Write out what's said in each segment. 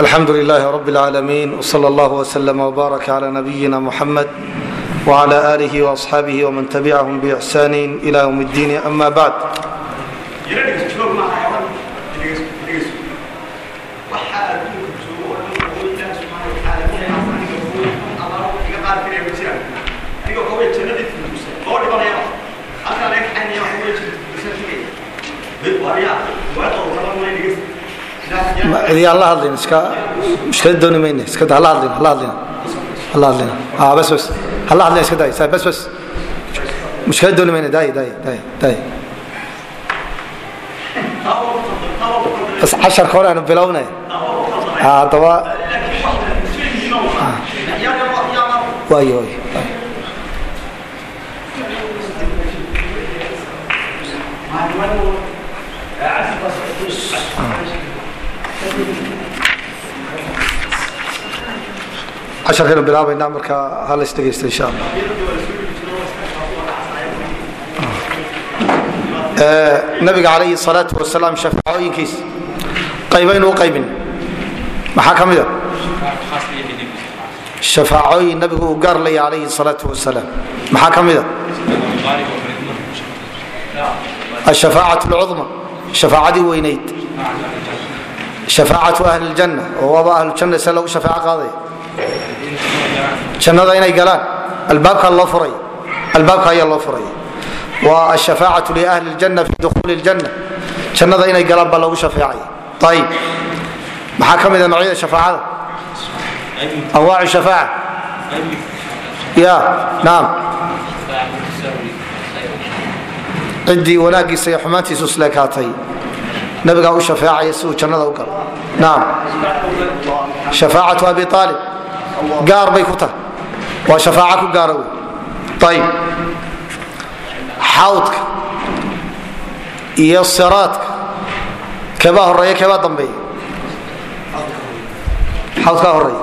الحمد لله رب العالمين وصلى الله وسلم وبارك على نبينا محمد وعلى آله وأصحابه ومن تبعهم بإحسان إلى يوم الدين أما بعد idiyaan la hadlin iska mushkilad dooni mayne iska da hala hadlin hala hadlin hala hadlin ah bas bas. Hala hadlin iska daay bas bas. Mushkilad dooni mayne daay daay daay daay bas casharka hore aanu bilownay? Haddaba waayo waayo casharkaynu bilaabaynaa marka hala isdhegaysta insha allah. Nabiga calayhi salaatu wasalaam shafaacooyinkiis qaybaynu u qaybin. Maxaa ka mida shafaacooyin nabigu uu gaar laya calayhi salaatu wasalaam maxaa ka mida ashafaacat lcudma shafaacadii weynayd shafaacatu ahli ljanna oo waaba ahlujanna se lagu shafaaco qaadaya jannada inay galaan albaabkaa loo furay albaabka ayaa loo furay waa ashafaacatu liahli ljanna fi dukhuli ljanna jannada inay galaan baa loogu shafeecaya ayib maxaa ka mida noocyada shafaacada anwaacu shafaaca ya naam ciddii wanaaggiisa iyo xumaantiisu isleekaatay nabigaa u shafeecaya si uu jannada u galo. Naam. Shafaacatu abi aalib gaar bay ku tahay. Waa shafaac ku gaara wey ayib xawdka iyo siraadka. Keebaa horreeya keebaa dambeeya. Xawdkaa horreeya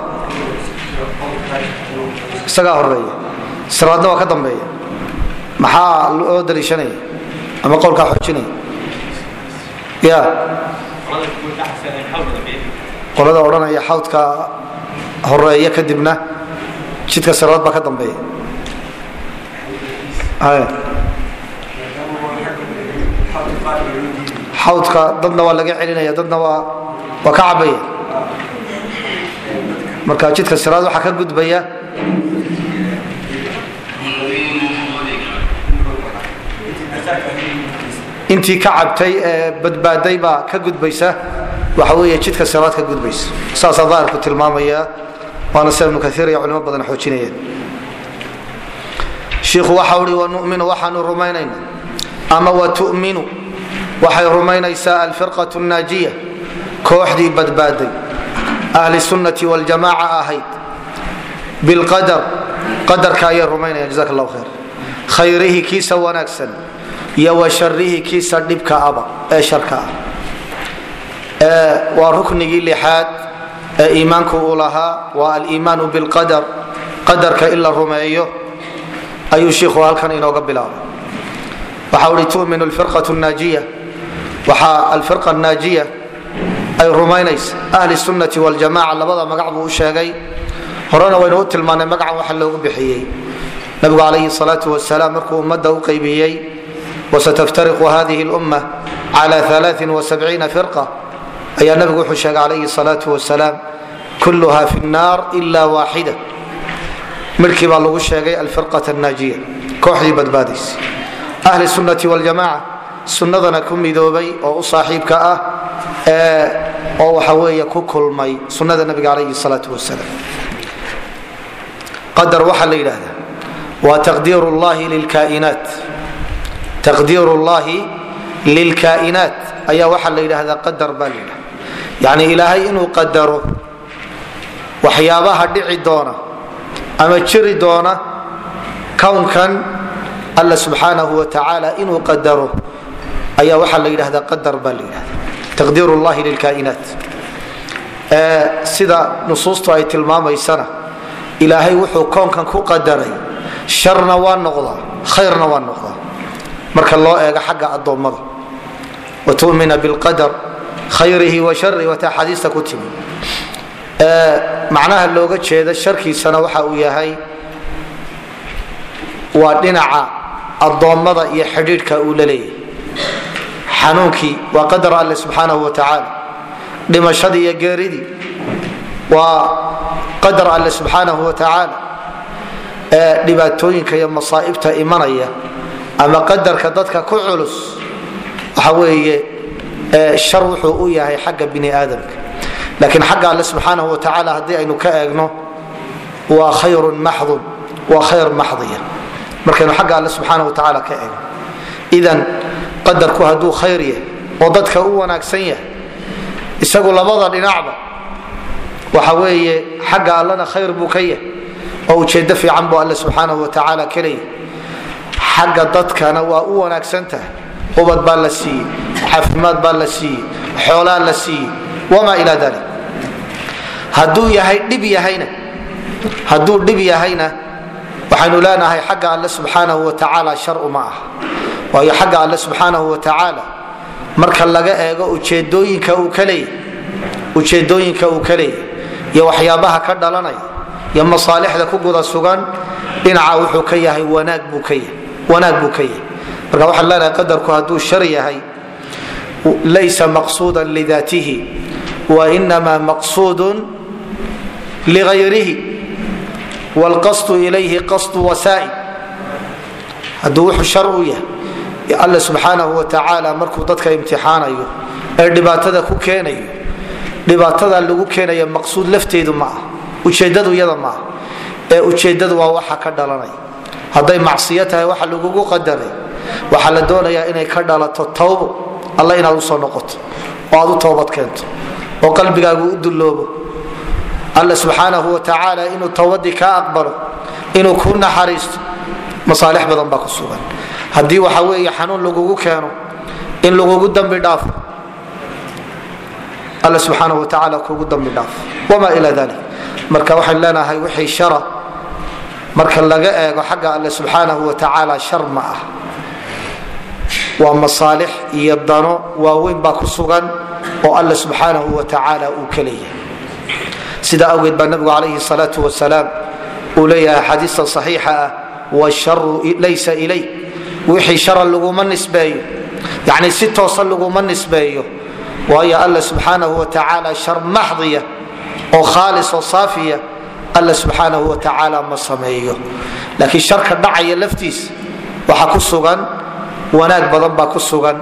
isagaa horreeya siraadna waa ka dambeeya. Maxaa loo daliishanaya? Ama qowlkaa xoojinaya? ya qolada odhanaya xawdka horreeya kadibna jidka siraad baa ka dambeeya. Xawdka dadna waa laga celinaya dadna waa ka cabaya. Marka jidka siraad waxaa ka gudbaya intii ka cabtay ee badbaaday baa ka gudbaysa. Waxa weeye jidka siraad ka gudbaysa saasaa daahirku tilmaamaya waana sida ibnu kaiir iyo culimo badan xoojinayeen. Shiikhu waxa uhi wanuminu waxaanu rumaynayna ama watuminu waxay rumaynaysaa alfirqatu naajiya kooxdii badbaaday. Ahli sunnati waljamaaca ahayd. Bilqadar qadarka ayay rumaynayaan jazak allahu khayr. Khayrihi kiisa wanaagsan iyo wa sharihi kiisa dhibka aba ee sharka. Ah waa ruknigii lixaad ee iimaanku uu lahaa waa aliimaanu bilqadar qadarka in la rumeeyo ayuu shiikhu halkan inooga bilaabay waxa uhi tuminu lfirqatu naajiya waxaa alfirqa naajiya ay rumaynaysa ahli sunnati waljamaca labada magac buu u sheegay. Horena waynu u tilmaanay magacan waxa loogu bixiyey. Nabigu calayhi salaatu wasalaam markuu ummadda u qaybiyey wasataftariqu hadihi lumma cala alaain wasabciina firqa ayaa nabigu wuxuu sheegay calayhi salaatu wasalaam kulluha fi nnaar ila waaxida midhkii baa lagu sheegay alfirqat annaajiya kooxdii badbaadaysa ahli sunnati waljamaca sunnadana ku midoobay oo u saaxiibka ah oo waxa weeye ku kulmay sunnada nabiga calayhi salaatu wasalaam qadar waxaa la yidhahdaa waa taqdiir llahi lilkaainaat taqdiir llahi lilkaainaat. Ayaa waxaa la yidhahdaa qadar baa la yidhahda yacni ilaahay inuu qadaro waxyaabaha dhici doona ama jiri doona kownkan alla subxaanahu wa tacaala inuu qadaro ayaa waxaa la yidhahdaa qadar baa la yidhahda taqdiir llahi lilkaainaat sida nusuustu ay tilmaamaysana ilaahay wuxuu koonkan ku qadaray sharna waa noqdaa khayrna waa noqdaa marka loo eego xagga adoommada watumina bilqadar khayrihi wa sharihi wata xadiista ku timi. Macnaha looga jeeda sharkiisana waxa uu yahay waa dhinaca adoommada iyo xidhiidhka uu la xanuunkii waa qadar alle subxaanahu wa tacaala dhimashadii iyo geeridii waa qadar alle subxaanahu wa tacaala dhibaatooyinka iyo masaa'ibta imanaya ama qadarka dadka ku culus waxa weeye shar wuxuu u yahay xagga bini aadamka. Laakiin xagga alle subxaanahu wa tacaala haddii aynu ka eegno waa khayrun maxdun waa khayr maxdiya. Markaynu xagga alle subxaanahu wa tacaala ka eegno. Idan qadarku hadduu khayr yahay oo dadka u wanaagsan yahay isagu labada dhinacba waxa weeye xagga allena khayr buu ka yahay. Oo ujeedo fiican buu alle subxaanahu wa tacaala ka leeyahay xagga dadkana waa u wanaagsan tahay. Ubad baa la siiyey caafimaad baa la siiyey xoolaa la siiyey wamaa ila dalik hadduu yahay dhib yahayna hadduu dhib yahayna waxaynu leenahay xagga alle subxaanahu wa tacaala shar uma ah waayo xagga alle subxaanahu wa tacaala marka laga eego ujeedooyinka uu ka ujeedooyinka uu ka iyo waxyaabaha ka dhalanaya iyo masaalixda ku guda sugan dhinaca wuxuu ka yahay wanaag buu ka yahay wanaag buu ka yahay marka waxaan leenahay qadarku hadduu shar yahay laysa maqsuudan lidaatihi wainama maqsuudun ligayrihi wlqasdu ilayhi qasdu wasaa'il. Hadduu wuxuu shar u yahay alle subxaanahu wa tacaala markuu dadka imtixaanayo ee dhibaatada ku keenayo dhibaatada lagu keenaya maqsuud lafteedu ma ah ujeedadu iyada ma ah ee ujeedadu waa waxa ka dhalanaya hadday macsiyo tahay waxa lagugu qadaray. Waxaa la doonayaa inay ka dhalato tawbo alla inaad u soo noqoto oo aad u toobad keento oo qalbigaagu u dulloobo. Alle subxaanahu wa tacaala inuu towbadii kaa aqbalo inuu ku naxariisto masaalix badan baa ku sugan. Haddii waxa weeye xanuun lagugu keeno in lagugu dambi dhaafo alle subxaanahu wa tacaala kugu dambi dhaafo. Wamaa ila dalik marka waxaan leenahay wixii shara marka laga eego xagga alle subxaanahu wa tacaala shar ma ah. Waa masaalix iyo dano waaweyn baa ku sugan oo alle subxaanahu wa tacaala uu ka leeyahay. Sida awgeed baa nabigu calayhi salaau wasalaam uu leeyahay xadiista saxiixa ah washaru laysa ilay. Wixii shara laguma nisbeeyo yani si toosa laguma nisbeeyo waayo alla subxaanahu wa tacaala shar maxdiya oo khaalis oo saafiya alla subxaanahu wa tacaala ma sameeyo. Laakiin sharka dhacaya laftiis waxa ku sugan wanaag badan baa ku sugan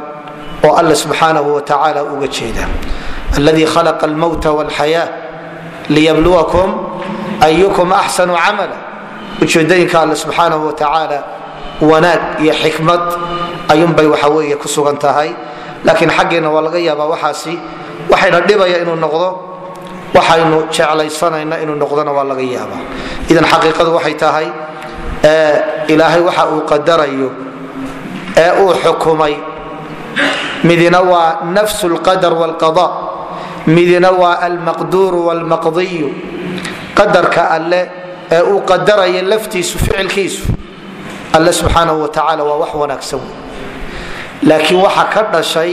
oo alla subxaanahu wa tacaala uga jeeda. Alladii khalaqa almowta walxayaa liyabluwakum ayukum axsanu camala. Ujeedooyinka alle subxaanahu wa tacaala wanaag iyo xikmad ayuunbay waxa weeye ku sugan tahay. Laakiin xaggeenna waa laga yaabaa waxaasi waxayna dhibaya inuu noqdo waxaynu jeclaysanayna inuu noqdona waa laga yaabaa. Idan xaqiiqadu waxay tahay ilaahay waxa uu qadarayo ee uu xukumay. Midina waa nafsu lqadar wlqada midina waa almaqduuru wlmaqdiyu qadarka alle ee uu qadaraya laftiisu ficilkiisu alle subxaanahu wa tacaala waa wax wanaagsan laakiin waxa ka dhashay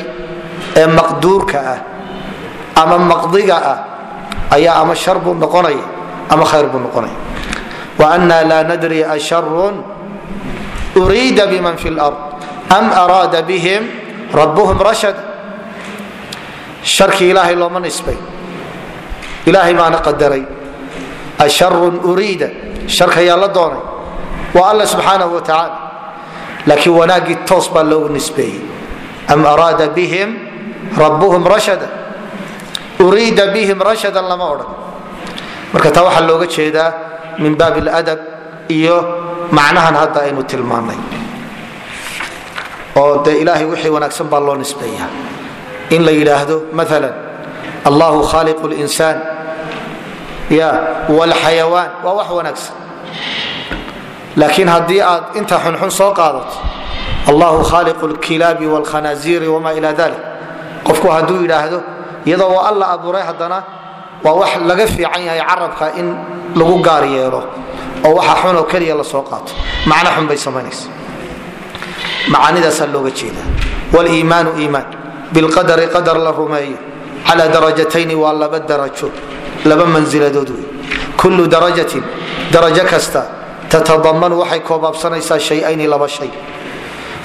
ee maqduurka ah ama maqdiga ah ayaa ama shar buu noqonaya ama khayr buu noqonaya waana laa nadri asharun uriida biman fi lard am araada bihim rabuhum rashad. Sharkii ilaahay looma nisbay. Ilaahay baana qadaray. Asharun uriida sharka yaa la doonay. Waa alla subxaanahu wa laakiin wanaaggii toos baa loogu nisbeeyey. Am araada bihim rabuhum rashada uriida bihim rashadan lama odhan marka taa waxaa looga jeedaa min baab ladab iyo macnahan hadda aynu tilmaanay oo de ilaahay wixii wanaagsan baa loo nisbeeya in la yidhaahdo maala allahu khaliqu linsaan ya wlxayawaan waa wax wanaagsan laakiin haddii aad inta xunxun soo qaadato allahu khaliqu lkilaabi wlkhanaziiri wma ila dalik qofku hadduu yidhaahdo iyadoo alla abuuray haddana waa wax laga fiican yahay carabka in lagu gaar yeelo oo waxa xunoo keliya la soo qaato. Macno xun bay samaynaysa macaanidaasaa looga jeeda wliimaanu iimaan. Bilqadari qadar la rumeeyo. Cala darajatayni waa laba darajo laba mansiladood wey kullu darajatin darajo kasta tatadamanu waxay koobaabsanaysaa shayayni laba shay.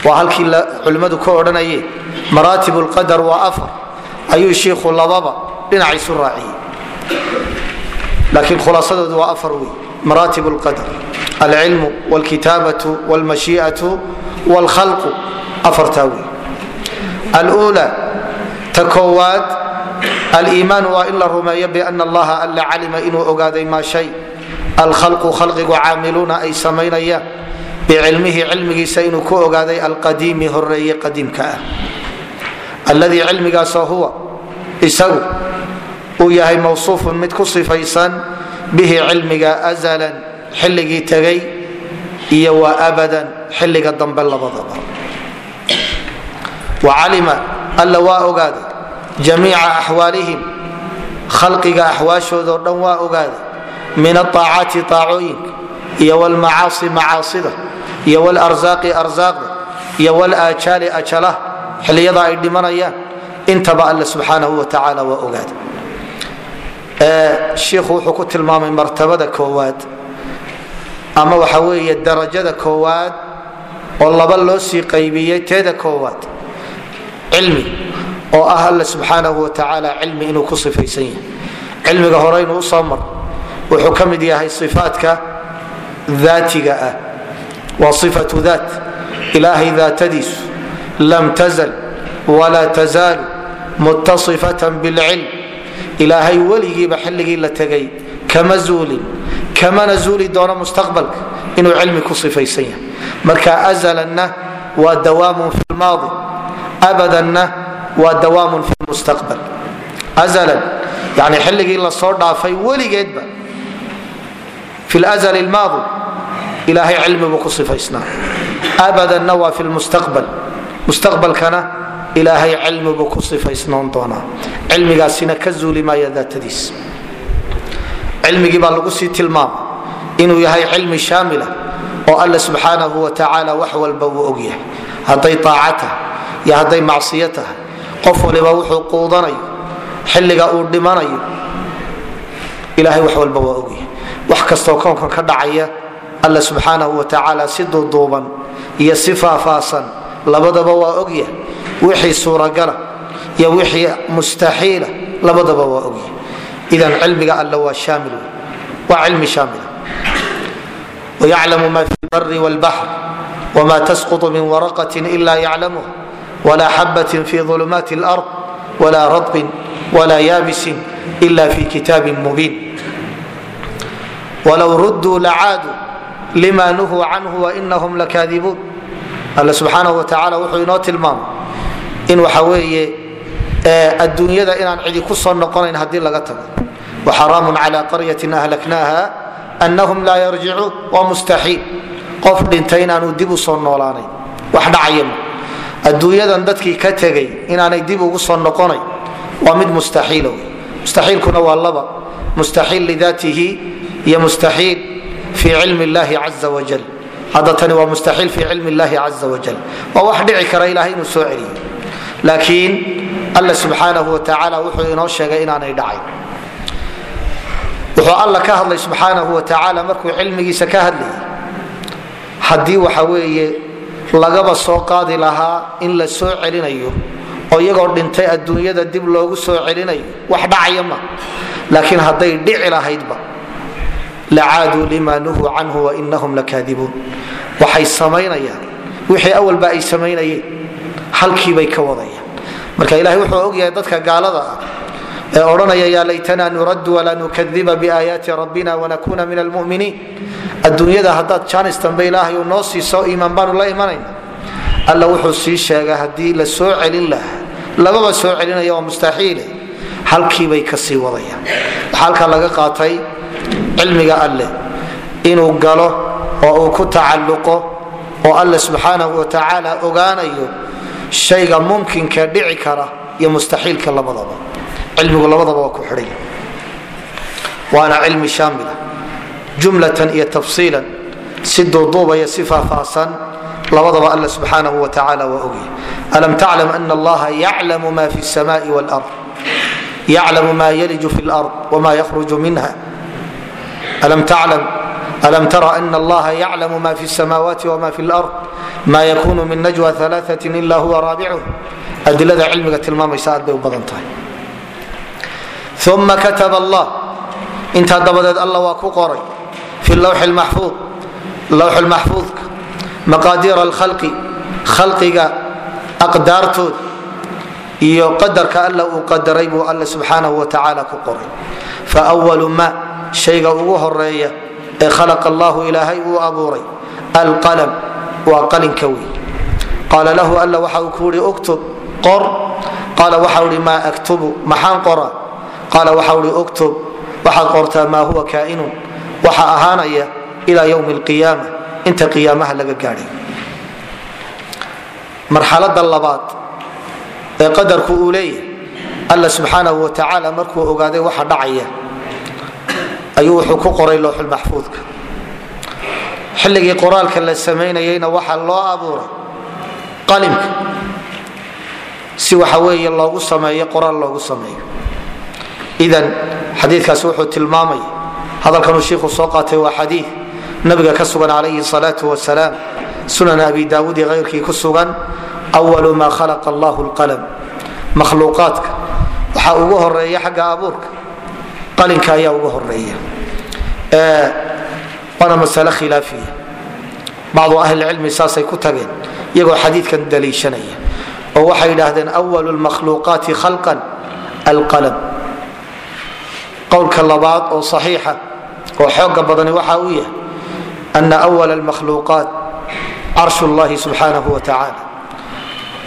Waa halkii culimmadu ka odhanayeen maraatib lqadar waa afar ayuu shiikhu lababa dhinaciisu raaciyey. Laakiin khulaasadoodu waa afar wey maraatib lqadar alcilmu wlkitaabatu wlmashiiatu wlkhalqu afartaa wey alula ta koowaad aliimaan waa in la rumeeyo biana allaha alla calima inuu ogaaday maa shay. Alkhalqu khalqigu caamiluuna ay samaynayaan bicilmihi cilmigiisa inuu ku ogaaday alqadiimi horeeye qadiimka ah alladii cilmigaasoo huwa isagu uu yahay mawsuufun mid ku sifaysan bihi cilmiga azalan xilligii tegay iyo wa abadan xilliga dambe labadaba. Wacalima alla waa ogaaday jamiica axwaalihim khalqiga axwaashoodao dhan waa ogaaday min aaacati aacooyinka iyo wlmacaasi macaasida iyo wlrzaaqi arzaaqda iyo wlaajaali ajalaha xiliyada ay dhimanayaan. Intaba alle subxaanahu wa tacaala waa ogaaday shiikhu wuxuu ku tilmaamay martabada koowaad. Ama waxa weeye darajada koowaad oo laba loo sii qaybiyey teeda koowaad. Cilmi oo ah alle subxaanahu wa tacaala cilmi inuu ku sifaysan yahay. Cilmiga horeynu u soo mar wuxuu ka mid yahay ifaatka daatiga ah. Waa ifatu daat. Ilaahay daatadiisu lam tazal walaa tazaalu mutasifatan bilcilm ilaahay weligiiba xilligii la tegay kama zuulin kamana zuuli doono mustaqbalka inuu cilmi ku sifaysan yahay marka azalanna waa dawaamun fi lmaadi abadanna waa dawaamun fi mustaqbal azalan yani xilligii la soo dhaafay weligeedba fi lazl lmaadi ilaahay cilmibuu ku sifaysnaa abadanna waa fi lmustaqbal mustaqbalkana ilaahay cilmibuu ku sifaysnoon doonaa. Cilmigaasina ka zuuli maaya daatadiis. Cilmigii baa lagu sii tilmaama inuu yahay cilmi shaamila oo alle subxaanahu wa tacaala wax walba uu ogyahay hadday aaca iyo hadday macsiyo tahay qof waliba wuxuu quudanayo xilliga uu dhimanayo ilahay wax walba waa ogyahay wax kastoo kownkan ka dhacaya alle subxaanahu wa tacaala si duuduuban iyo si faahfaahsan labadaba waa ogyahay wixii suuragala iyo wixii mustaxiila labadaba waa ogyahay idan cilmiga alle waa shaamil waa cilmi shaamila wayaclamu ma fi lbari wlbaxr wma tasqط min waraqة ila yaclamuh wla xabaة fi ظulumaat اlأrض wla raطbin wla yaabisin ila fi kitaab mubiin wlow ruduu lacaaduu lima nuhuu canhu wainahum lakaadibuun alle subxaanahu watacaala wuxuu inoo tilmaamay in waxa weeye adduunyada inaan cidi ku soo noqonayn haddii laga tago. Waxaraamu cala qaryatin ahlaknaha anahum laa yarjicuun waa mustaxiil qof dhintay inaanu dib u soo noolaanayn. Wax dhacayama adduunyadan dadkii ka tegay inaanay dib ugu soo noqonayn waa mid mustaxiila wey mustaxiilkuna waa laba. Mustaxiil lidaatihi iyo mustaxiil fi cilmi illahi caza wajal hadda tani waa mustaxiil fi cilmi illahi caza wajal waa wax dhici kara ilahay inuu soo celiyo laakiin alla subxaanahu watacaala wuxuu inoo sheegay inaanay dhacayn wuxuu alla ka hadlay subxaanahu watacaala markuu cilmigiisa ka hadlayay haddii waxa weeye lagaba soo qaadi lahaa in la soo celinayo oo iyagoo dhintay adduunyada dib loogu soo celinayo wax dhacaya ma. Laakiin hadday dhici lahaydba lacaaduu lima nuhuu canhu wainahum lakaadibuun waxay samaynayaan wixii awalba ay samaynayeen halkiibay ka wadayaan marka ilahay wuxuu ogyahay dadka gaalada ah ee odhanaya yaa laytana nuraddu walaa nukadiba biaayaati rabbina wanakuna min almuminiin adduunyada haddaad jaanis dambe ilaahay uu noo siiso iimaan baanu la imanayna alla wuxuu sii sheega haddii la soo celin lahaa lababa soo celinaya waa mustaxiile halkiibay ka sii wadayaan waxaa halkaa laga qaatay cilmiga alleh inuu galo oo uu ku tacalluqo oo alle subxaanahu watacaala ogaanayo shayga mumkinka dhici kara iyo mustaxiilka labadaba cilmigu labadaba waa ku xidhay. Waana cilmi shaamila. Jumlatan iyo tafsiilan si duuduubaya si faahfaahsan labadaba alla subxaanahu wa tacaala waa ogya alam taclam ana allaha yaclamu ma fi samai wlard yaclamu ma yaliju fi lard wma ykhruju minha alam tara ana allaha yaclamu ma fi samaawaati wma fi lard ma yakunu min najwa alaaثat ila huwa raabicuh adilada cilmiga tilmaamaysa aad bay u badan tahay uma kataba allah intaa dabadeed alla waa ku qoray fi lawxi maxfuud lawx maxfuudka maqaadiir alkhalqi khalqiga aqdaartood iyo qadarka alla uu qadaray buu alla subxaanahu wa tacaala ku qoray fa walu ma shayga ugu horreeya ee khalaqa allahu ilaahay uu abuuray alqalam waa qalinka wey qaala lahu alla waxa uu ku yihi uktub qor. Qaala waxau ihi maa aktubu maxaan qoraa? Qaala waxau ihi uktub waxaad qortaa maa huwa kaainun waxa ahaanaya ila ywmi alqiyaama inta qiyaamaha laga gaadhay. Marxalada labaad ee qadarku uu leeyahay alla subxaanahu wa tacaala markuu ogaaday waxa dhacaya ayuu wuxuu ku qoray lowxulmaxfuudka xilligii qoraalka la samaynayeyna waxaa loo abuuray qalimka. Si waxa weeye loogu sameeyo qoraal loogu sameeyo. Idan xadiikaasi wuxuu tilmaamaya hadalkanuu shiikhu soo qaatay waa xadii nabiga ka sugan calayhi salaau wasalaam sunan abi daawud iyo hayrkii ku sugan walu ma khalaqa allahu lqalam makhluuqaadka. Waxaa ugu horreeya xagga abuurka qalinka ayaa ugu horreeya waana masale khilaafiya bacdu ahlicilmi saasay ku tageen iyagoo xadiidkan daliishanaya oo waxay yidhaahdeen walu lmakhluuqaati khalqan alqalam qowlka labaad oo saxiixa oo xooga badani waxa uu yahay ana wal makhluuqaat carsh llahi subxaanahu wa tacaala.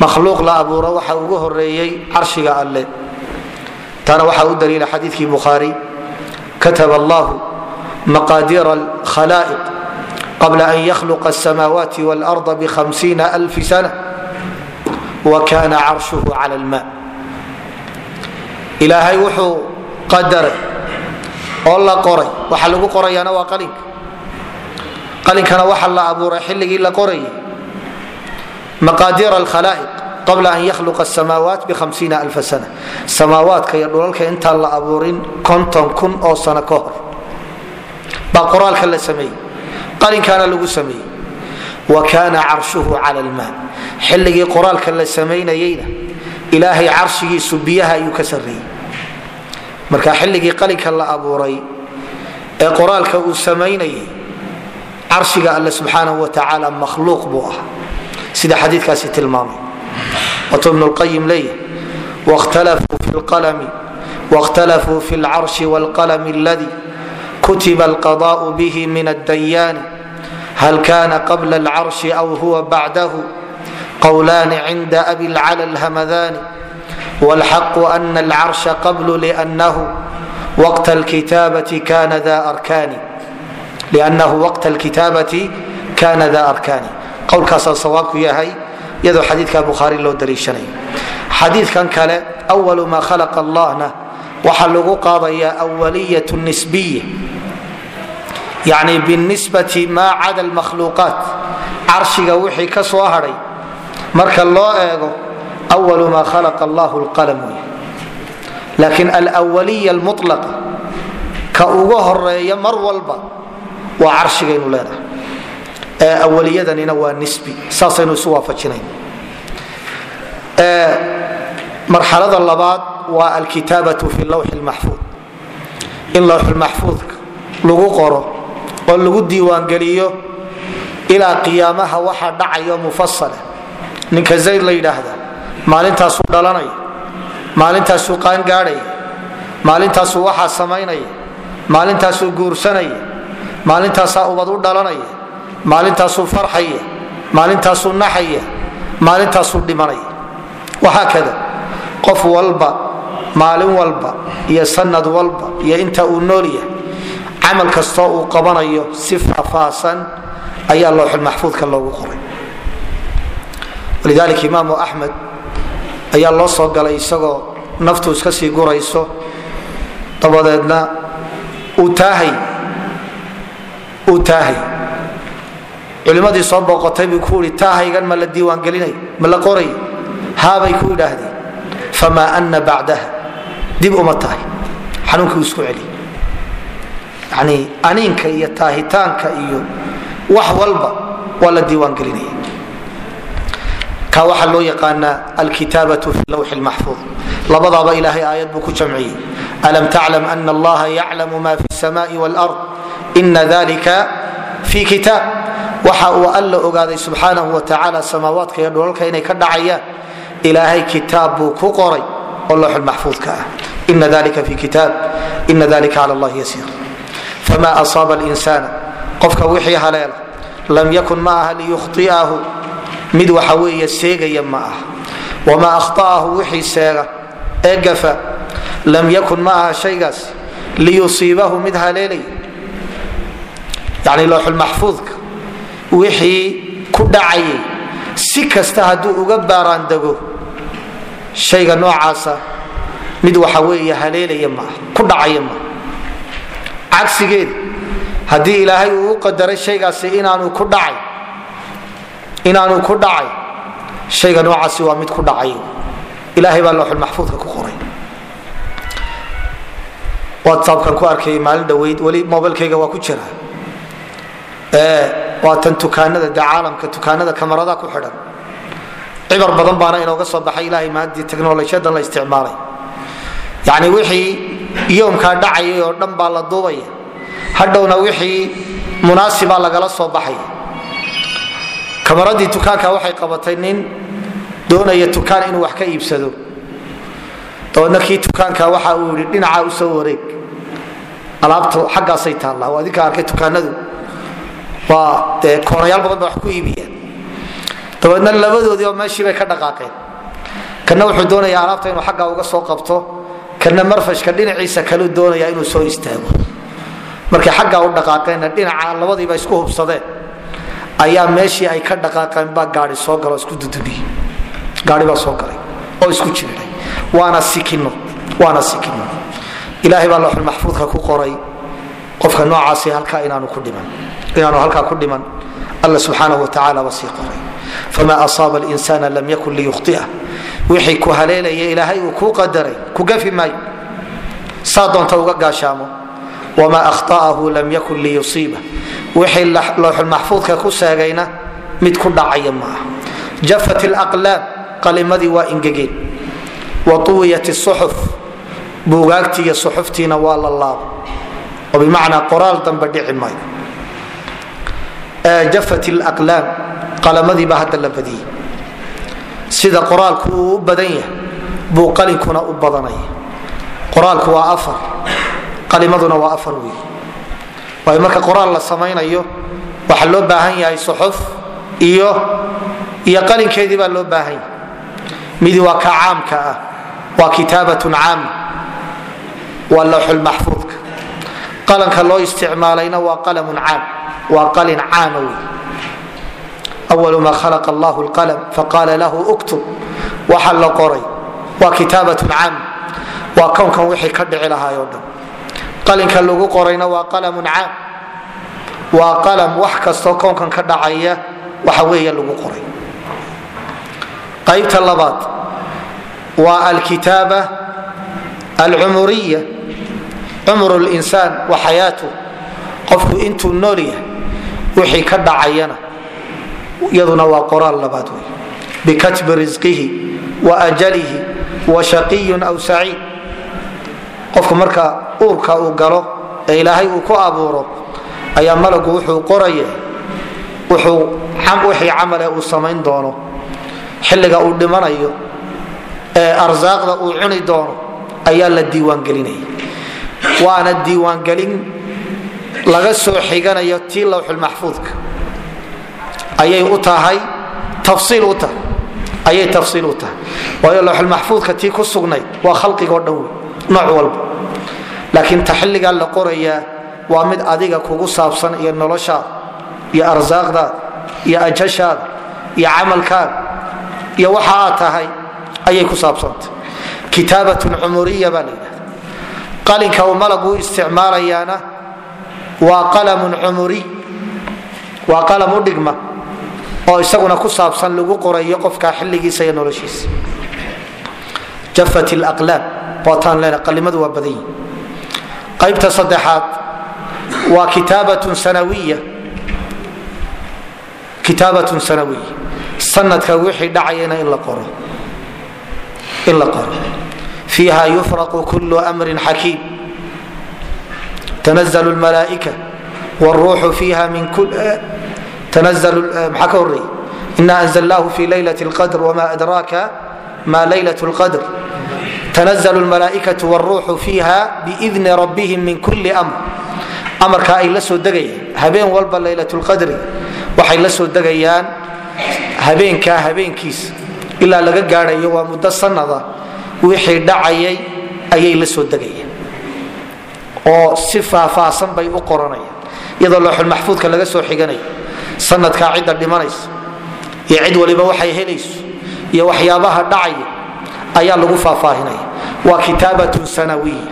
Makhluuq la abuuro waxa ugu horeeyey carshiga alle taana waxaa u daliila xadiikii bukhaari kataba allahu maqaadiira alkhalaa'iq qabla an yakhluqa asamaawaati wاlarda bhamsiina alfi sana wa kana carshuhu cala lma ilaahay wuxuu qadaray oo la qoray. Waxa lagu qorayaana waa qalinka qalinkana waxa la abuuray xilligii la qorayay maqaadiir alkhalaa'iq qabla an yakhluqa asamaawaat bihamsiina alfa sana. Samaawaadka iyo dhulalka intaan la abuurin konton kun oo sano ka hor. Baa qoraalka la sameeyey. Qalinkaana lagu sameeyey. Wa kaana carshuhu cala lmaa xilligii qoraalka la samaynayeyna ilaahay carshigiisu biyaha ayuu ka sarreeyey. Marka xilligii qalinka la abuuray ee qoraalka uu samaynayay carshiga alle subxaanahu wa tacaala makhluuq buu ahaa. Sida xadiikaasi tilmaamay watuu ibnu lqayim leeyahy wakhtalafuu fi lqalami wakhtalafuu fi lcarshi wاlqalami aladi kutiba alqadaء bih min addayaani hal kana qabla alcarshi aw huwa bacdahu qowlaani cinda abi lcala lhamadani wاlxaqu ana alcarsha qablu lأnnahu waqta alkitaabati kana da arkani lأnnahu waqta alkitaabati kana da arkani qowlkaasaa sawaabku yahay iyadoo xadiika bukhaari loo daliishanayo xadiikan kale walu ma khalaqa allahna waxaa lagu qaadayaa awaliyat nisbiya yani binisbati maa cada lmakhluuqaat carshiga wixii ka soo hadhay marka loo eego walu ma khalaqa allah lqalam wey laakiin alwaliya almulaqa ka uga horreeya mar walba waa carshigaynu leenahay awaliyadanina waa nisbi saasaynu isu waafajinayn. Marxalada labaad waa alkitaabatu fi lawxi lmaxfuud in lawxulmaxfuudka lagu qoro oo lagu diiwaangeliyo ilaa qiyaamaha waxa dhacayo mufasala ninka zayd la yidhaahda maalintaasuu dhalanaya maalintaasuu qaangaadhaya maalintaasuu waxaa samaynaya maalintaasuu guursanaya maalintaasaa ubad u dhalanaya maalintaasuu farxaya maalintaasuu naxaya maalintaasuu dhimanaya. Wahaakada qof walba maalin walba iyo sanad walba iyo inta uu nool yahay camal kastoo uu qabanayo si faahfaahsan ayaa looxulmaxfuudka loogu qoray. Walidalika imaamu axmed ayaa loo soo galay isagoo naftu iska sii gurayso dabadeedna uu taahay uu taahay culimmadii soo booqotay buu ku ihi taahaygan ma la diiwaangelinay ma la qoray haabay ku idhaahdeen famaa ana bacdaha. Dib uma tahay. Xanuunkii uu isku celi. Yani aniinka iyo taahitaanka iyo wax walba waa la diiwaangelinaya ka waxaa loo yaqaanaa alkitaabatu fi lawxi lmaxfuud labadaaba ilaahay aayad buu ku jamciyey. Alam taclam ana allaha yaclamu ma fi samai wlard ina dalika fi kitaab waxa uu alla ogaaday subxaanahu wa tacaala samaawaadka iyo dhulalka inay ka dhacayaan. Ilaahay kitaab buu ku qoray oo lowxulmaxfuudka ah. Ina dalika fi kitaab. Ina dalika cala allahi yasiir. Fama asaaba linsana qofka wixii haleela lam yakun ma aha liyukhطi'ahu mid waxa weeye seegaya ma aha. Wamaa akhta'ahu wixii seega ee gafa lam yakun ma aha shaygaas liyusiibahu mid haleelaya yani lowxulmaxfuudka wixii ku dhacayay si kasta hadduu uga baaraandego shayga noocaasa mid waxa weeye haleelaya maaha ku dhacaya maaha cagsigeeda haddii ilaahay uu u qadaray shaygaasi inaanu ku dhacay inaanu ku dhacay shayga noocaasi waa mid ku dhacay. Ilahay baa looxulmaxfuudka ku qoray. Whatsappkan ku arkayay maalin dhaweyd weli mobilkayga waa ku jira waa tan tukaanada de caalamka tukaanada kamarada ku xidhan. Cibar badan baana inooga soo baxay ilahay mahadii technolojiyadan la isticmaalay. Yani wixii yoomkaa dhacayay oo dhan baa la duubaya. Hadhowna wixii munaasibaa lagala soo baxaya kamaradii tukaanka waxay qabatay nin doonaya tukaan inuu wax ka iibsado. Dabeedna kii tukaanka waxa uu yidhi dhinacaa u soo wareeg. Alaabtu xaggaasay taallaa. Waa adinka arkay tukaanadu koonayaal badan ba wax ku iibiyaan dabeedna labadoodii oo meeshii bay ka dhaqaaqeen. Kana wuxuu doonayaa alaabta inuu xaggaa uga soo qabto kana marfashka dhinaciisa kaleu doonaya inuu soo istaago. Markay xaggaa u dhaqaaqeenna dhinaca labadiiba isku hubsadeen. Ayaa meeshii ay ka dhaqaaqeen baa gaai soo galo isku dudubiyey gaai baa soo galay oo isku jiriray waana sikino waana sikino. Ilaahay baa looxulmaxfuudka ku qoray. Qofka noocaasi halkaa inaanu ku dhiman inaanu halkaa ku dhiman alla subxaanahu watacaala ba sii qoray. Famaa asaaba linsana lam yakun liyukhia wixii ku haleelaya ilaahay uu kuu qadaray ku gafi maayo saa doonta uga gaashaamo. Wamaa ahta'ahu lam yakun liyusiiba. Wixii looxulmaxfuudka ku seegayna mid ku dhacaya maaha. Jafat laqlaam qalimadii waa ingegeen. Wa tuwiyat suxuf buugaagtii iyo suxuftiina waa la laabo. Oo bimacnaa qoraal dambe dhici maayo jafat laqlaam qalamadii baa hadda la badiyey sida qoraalku uu u badan yahay buu qalinkuna u badanaya qoraalku waa afar qalimaduna waa afar wey waayo marka qoraal la samaynayo waxaa loo baahan yahay suxuf iyo iyo qalinkeedii baa loo baahan yahay midi waa ka caamka ah waa kitaabatun caama waa lowxulmaxfuudka qalanka loo isticmaalayna waa qalamun caam waa qalin caama wey awalu ma khalaqa allahu lqalm faqaala lahu uktub. Waxa la qoray. Waa kitaabatun caama waa kownkan wixii ka dhici lahaay o dhan. Qalinka lagu qorayna waa qalamun caam waa qalam wax kastoo kownkan ka dhacaya waxa weeye lagu qoray. Qaybta labaad waa alkitaaba alcumuriya. Cumru linsaan wa xayaatu. Qofku intuu nool yahay wixii ka dhacayana iyaduna waa qoraal labaad wey bikatbi risqihi wa ajalihi wa shaqiyun aw saciid. Qofku marka uurka uu galo ee ilaahay uu ku abuuro ayaa malagu wuxuu qoraya wixii camale uu samayn doono xilliga uu dhimanayo ee arsaaqda uu cuni doono ayaa la diiwaangelinaya. Waana diiwaangelin laga soo xiganayo tii lowxulmaxfuudka ayay u tahay tafsiil u tahay ayay tafsiil u tahay. Waayo lowxulmaxfuudka tii ku sugnayd waa khalqigoo dhan nooc walba. Laakiin ta la qorayaa waa mid adiga kugu saabsan iyo noloshaada iyo arsaaqdaada iyo ajashaada iyo camalkaada iyo waxa aad tahay ayay ku saabsantay. Kitaabatun cumuriya baa la yidhahda qalinka uu malagu isticmaalayaana waa qalamun cumuriy waa qalam u dhigma. Oo isaguna ku saabsan lagu qorayo qofka xilligiisa iyo noloshiisa. Jafat laqlaam waataan lena qalimadu waa badan yihiin qaybta saddexaad waa kitaabatun sanawiya kitaabatun sanawiya sanadka wixii dhacayana in la qoro. Fiiha yufraqu kulu amrin xakiim tanazl lmalaaika wruuxu fiiha min maxaa ka horey ina anzlnahu fi laylat lqadr wma adraaka ma laylat lqadr tanazl lmalaaikatu wruuxu fiiha biidni rabbihim min kuli mr amarka ay la soo degayaan habeen walba laylat lqadri waxay la soo degayaan habeenkaa habeenkiisa ilaa laga gaadhayo waa muddo sanada wixii dhacayay ayay la soo oo si faahfaahsan bay u qoranayaan iyadoo looxulmaxfuudka laga soo xiganayo. Sanadkaa cidda dhimanaysa iyo cid waliba waxay helayso iyo waxyaabaha dhacaya ayaa lagu faahfaahinaya. Waa kitaabatun sanawiya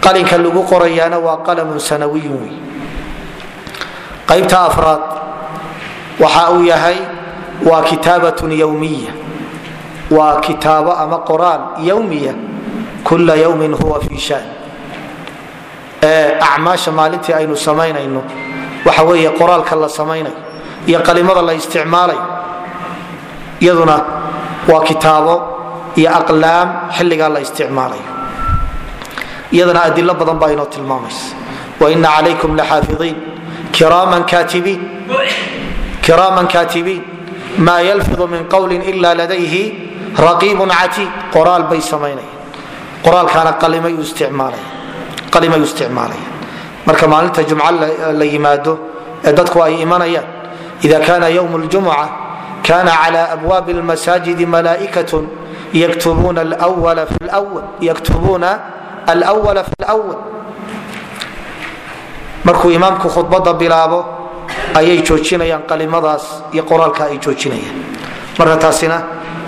qalinka lagu qorayaana waa qalamun sanawiyun wey qaybta afraad waxa uu yahay waa kitaabatun yowmiya waa kitaabo ama qoraal yowmiya kula yowmin huwa fi shan acmaasha maalintii aynu samaynayno. Waxa weeye qoraalka la samaynayo iyo qalimada la isticmaalayo iyaduna waa kitaabo iyo aqlaam xilligaa la isticmaalayo iyadana adilo badan baa inoo tilmaamaysa. Waina calaykum laxaafiiin kiraaman kaatibiin. Maa yalfidu min qawlin ila ladayhi raqiibun catiid. Qoraal bay samaynaya qoraalkaana qalimay u isticmaalaya marka maalinta jumca la yimaado ee dadku ay imanayaan ida kana ywm ljumuca kana cla abwaabi lmasaajidi malaaikatun yaktubuuna alwala fi lwal markuu imaamku khudbada bilaabo ayay joojinayaan qalimadaas iyo qoraalka ay joojinayaan. Marka taasina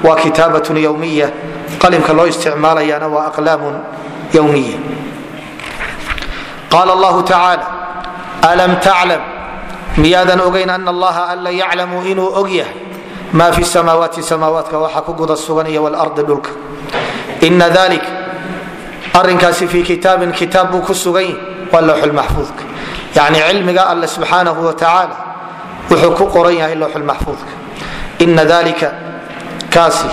waa kitaabatun yowmiya qalimka loo isticmaalayaana waa aqlaamun yowmiya qaal allahu tacaala alam taclam miyaadan ogayn ana allaha alla yaclamu inuu og yahay maa fi samaawaati samaawaadka waxa ku guda sugan iyo wlardi dhulka ina dalik arinkaasi fii kitaabin kitaab buu ku sugan yahi waa lowxulmaxfuudka yani cilmiga alle subxaanahu watacaala wuxuu ku qoran yahay lowxulmaxfuudka ina dalika kaasi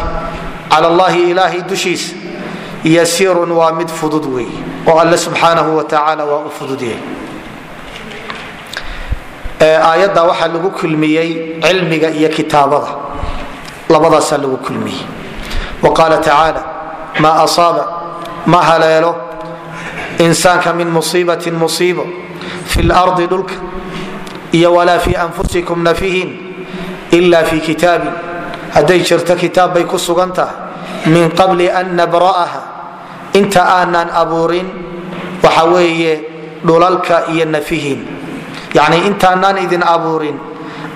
cala allahi ilaahay dushiisa yasiirun waa mid fudud wey oo alle subxaanahu watacaala waa u fudud yahay. Aayadda waxaa lagu kulmiyey cilmiga iyo kitaabada. Labadaasaa lagu kulmiyey. Wa qaala tacaala maa asaaba ma haleelo insaanka min musiibatin musiibo fi lardi dhulka iyo walaa fi anfusikum nafihin ila fi kitaabin. Hadday jirto kitaab bay ku sugan tahay min qabli an nabra'aha inta aanan abuurin waxa weeye dhulalka iyo nafihin yani intaanaan idin abuurin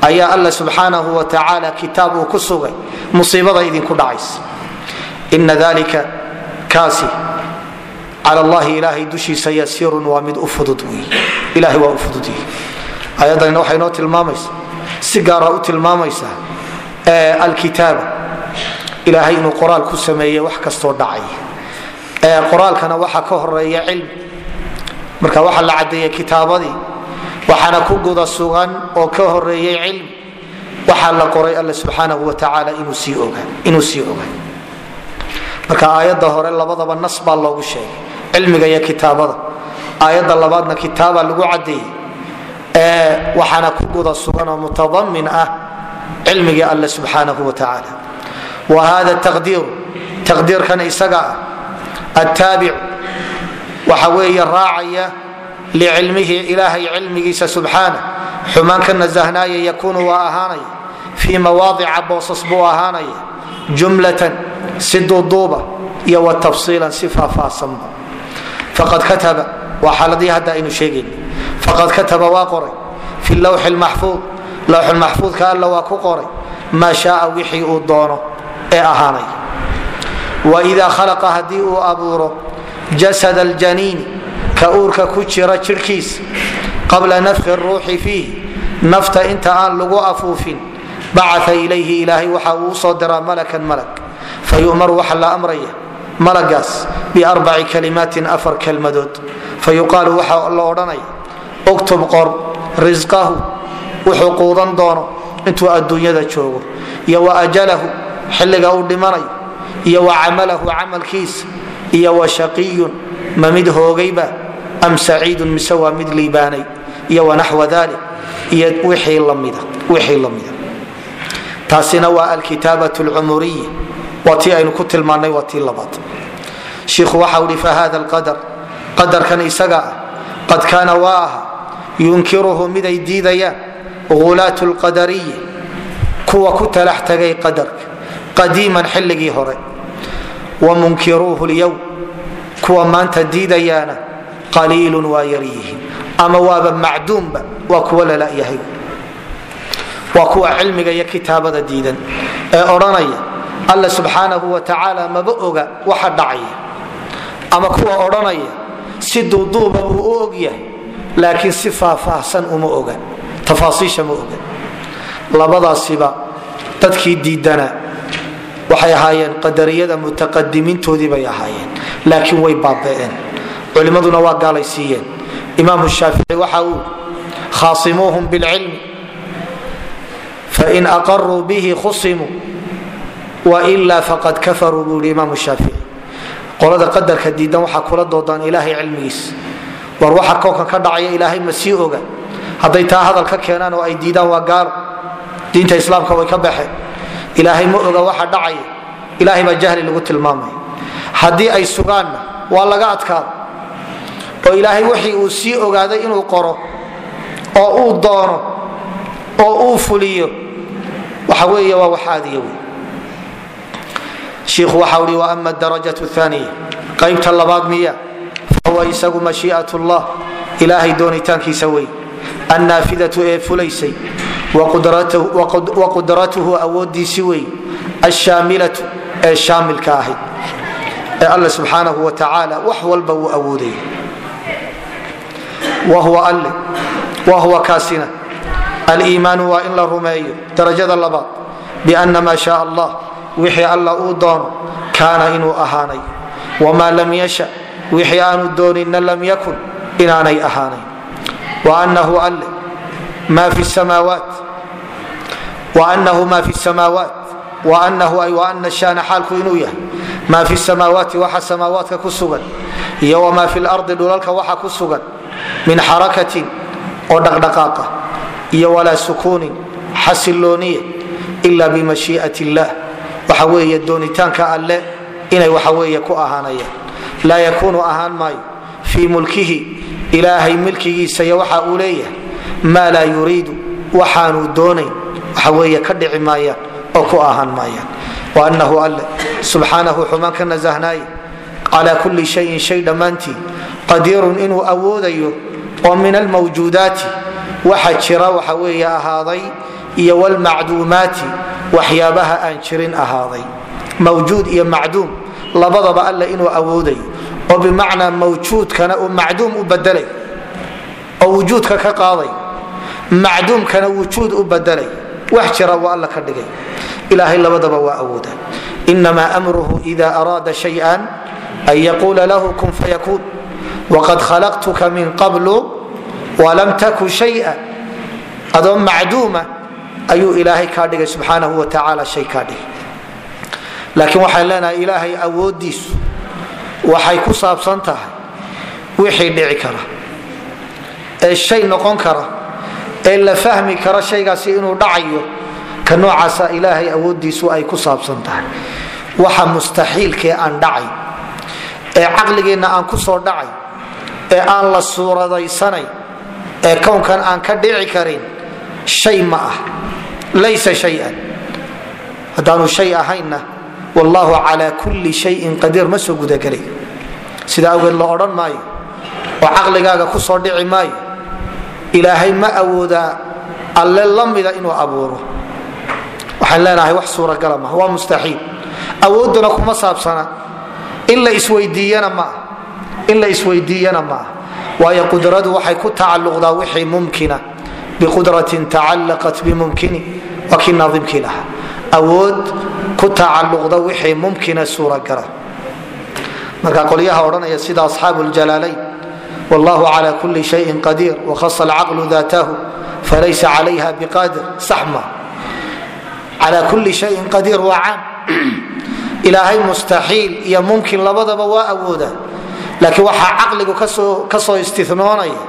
ayaa alla subxaanahu wa tacaala kitaab uu ku sugay musiibada idinku dhacaysa. Ina dalika kaasi cala allahi ilaahay dushiisa yasiirun waa mid u fudud wey ilahay waa u fududyahy ayadanina waxay noo tilmaamaysaa. Si gaara u tilmaamaysaa alkitaaba ilaahay inuu qoraal ku sameeyey wax kastoo dhacay qoraalkana waxa ka horreeya cilmi marka waxaa la cadeeyey kitaabadii waxaana ku guda sugan oo ka horeeyey cilmi waxaa la qoray alla subxaanahu wa tacaala inuu sii ogaa marka aayadda hore labadaba nas baa loogu sheegay cilmiga iyo kitaabada. Aayadda labaadna kitaaba lagu cadeeyey waxaana ku guda sugan oo mutadamin ah cilmigii alle subxaanahu wa tacaala wa hada taqdiiru taqdiirkan isaga ah attaabicu waxa weeye raacaya licilmihi ilaahay cilmigiisa subxaana xumaan ka nasahnaaya yakuunu waa ahaanaya fii mawaadica boosas buu ahaanaya jumlatan si duuduuba iyo wa tafsiilan si faahfaahsanba faqad kataba waa xaaladii hadda aynu sheegayn faqad kataba waa qoray fi lawxi lmaxfuud lawxulmaxfuudka alla waa ku qoray maa shaaa wixii uu doono ee ahaanaya waidaa khalaqa haddii uu abuuro jasad aljaniini ka uurka ku jira jidhkiisa qabla nafki ruuxi fiih nafta inta aan lagu afuufin bacaa ilayhi ilaahay waxa uu u soo diraa malakan malag fayu'maru waxa la amraya malagaas biarbaci kalimaatin afar kelmadood. Fayuqaalu waxa la odhanaya uktub qor risqahu wuxuu quudan doono intuu adduunyada joogo iyo wa ajalahu xilliga uu dhimanayo iyo wa camalahu camalkiisa iyo wa shaqiyun ma mid hoogayba am saciidun mise waa mid liibaanay iyo wanaxwa dalik iyo wixii lamida taasina waa alkitaabat lcumuriya waa tii aynu ku tilmaanay waa tii labaad. Shiikhu waxau hi fahada lqadar qadarkan isaga ah qad kaana waa aha yunkiruhu miday diidayaan ulaat lqadariya kuwa ku talax tagay qadarka qadiiman xilligii hore. Wamunkiruuhu lyowm kuwa maanta diidayaana qaliilun waa yaryihiin ama waaba macduumba waa kuwa lalayahay waa kuwa cilmiga iyo kitaabada diidan. Ee odhanaya alla subxaanahu wa tacaala maba oga waxa dhacaya ama kuwa odhanaya si duuduuba uu u labadaasiba dadkii diidanaa waxay ahaayeen qadariyada mutaqadimiintoodii bay ahaayeen laakiin way baaba'een. Culimmaduna waa gaalaysiiyeen imaamu shaafici waxa uu khaasimuuhum bilcilmi fain aqaruu bihi khusimuu wailaa faqad kafaruu buu yii imaam shaafici qolada qadarka diidan waxaa kula doodaan ilaahay cilmigiis. War waxa koonkan ka dhacaya ilaahay ma sii oga. Hadday taa hadal ka keenaan oo ay diidaan waa gaalo diinta islaamka way ka baxeen ilaahay ma oga waxa dhacaya ilahay baa jahli lagu tilmaamaya haddii ay sugaanna waa laga adkaado oo ilaahay wixii uu sii ogaaday inuu qoro oo uu doono oo uu fuliyo waxa weey waa waxaadiya wey shiikhu waxa ui waama darajat aniya qaybta labaad miya fahuwa isagu mashiiat llah ilaahay doonitaankiisa wey annaafidatu ee fulaysay wa qudratuhu awoodiisi wey ashaamilatu ee shaamilka ahayd ee alle subxaanahu wa tacaala wax walba uu awooday. Wahuwa alle wahuwa kaasina. Aliimaanu waa in la rumeeyo darajada labaad. Biana maa shaa allah wixii alla uu doono kaana inuu ahaanay. Wamaa lam yasha wixii aanu doonina lam yakun inaanay ahaanayn waanahu alle ma fi samaawaat waanahu ma fi samaawaat waanahu ay waana shaana xaalku inuu yahay maa fi samaawaati waxa samaawaadka ku sugan iyo wamaa fi lardi dhulalka waxa ku sugan min xarakatin oo dhaqdhaqaaqa iyo walaa sukuunin xasilooniya ila bimashii'at illah waxa weeye doonitaanka alle inay waxa weeye ku ahaanayaan laa yakuunu ahaan maayo fii mulkihi ilaahay milkigiisa iyo waxa uu leeyahay maa waxa weeye ka dhici maayaan oo ku ahaan maayaan waanahu alle subxaanahu xumaan ka nasahnaaye. Calaa kulli shayin shay dhammaantii. Qadiirun inuu awoodayo oo min almawjuudaati waxa jira waxa weeye ahaaday. Iyo wlmacduumaati waxyaabaha aan jirin ahaaday. Mawjuud iyo macduum labadaba alle inuu awoodayo. Oo bimacnaa mawjuudkana uu macduum u badelay oo wujuudka ka qaaday. Macduumkana wujuud u badelay wax jira waa alla ka dhigay. Ilaahay labadaba waa awooda. Inamaa amruhu ida araada shayan an yaquula lahu kun fayakuun waqad khalaqtuka min qablu walam taku shaya adoo macduuma ayuu ilaahay kaa dhigay subxaanahu watacaala shay kaa dhigay. Laakiin waxaan leenahay ilaahay awoodiisu waxay ku saabsan tahay wixii dhici kara ee shay noqon kara ee la fahmi kara shaygaasi inuu dhacayo ka noocaasa ilaahay awoodiisu ay ku saabsan tahay. Waxa mustaxiilkee aan dhacay ee caqligeenna aan ku soo dhacay ee aan la suuradaysanayn ee kownkan aan ka dhici karin shay ma ah. Laysa shayan. Haddaanu shay ahaynna wallahu calaa kulli shayin qadiir ma soo gudagelay sida awgeed la odhan maayo oo caqligaaga ku soo dhici maayo ilaahay ma awoodaa alle la mida inuu abuuro. Waxaan leenahay wax suuragala maha waa mustaxiil. Awooduna kuma saabsana. In la isweydiiyana maaha in la isweydiiyana maaha waayo qudradu waxay ku tacalluqdaa wixii mumkina. Biqudratin tacallaqat bimumkini waa kii lahaa. Awood ku tacalluqda wixii mumkina suuragala marka qolyaha odhanaya sida asxaabu wallahu cala kuli shayin qadiir wakhasa alcaqlu daatahu falaysa calayha biqaadir sax ma cala kuli shayin qadiir waa caam ilaahay mustaxiil iyo mumkin labadaba waa awooda. Laakiin waxaa caqligu ka soo istinoonaya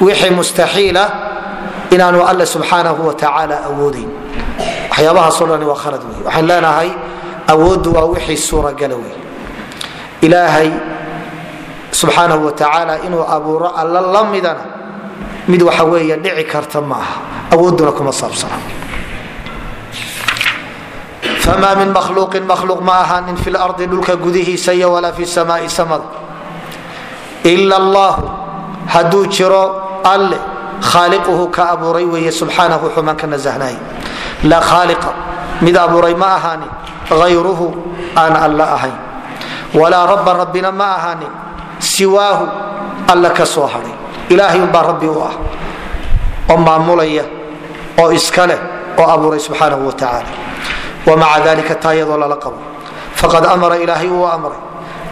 wixii mustaxiila inaanu alla subxaanahu watacaala awoodayn. Waxyaabahaasoo dhan waa khalad wey waxaan leenahay awooddu waa wixii suuragala wey ilaahay subxaanahu watacaala inuu abuuro alla la midana. Mid waxa weeye dhici karta ma aha awoodduna kuma saabsana fma min makhluuqin makhluuq ma ahaanin fi lardi dhulka gudihiisa walaa fi samaai samada ila allahu. Hadduu jiro alle khaaliquhu ka abuuray weeye subxaanahu xumaan ka nasahnay. Laa khaaliqa. Mid abuuray ma ahaanin hayruhu aan alla ahayn. Walaa rabba rabbina ma ahaanin siwaahu alla ka soo hadhay ilaahay umbaa rabbi u ah oo maamulaya oo iska leh oo abuuray subxaanahu watacaala wmaca dalika taa iyadoo lala qabo. Faqad amara ilaahay uu amray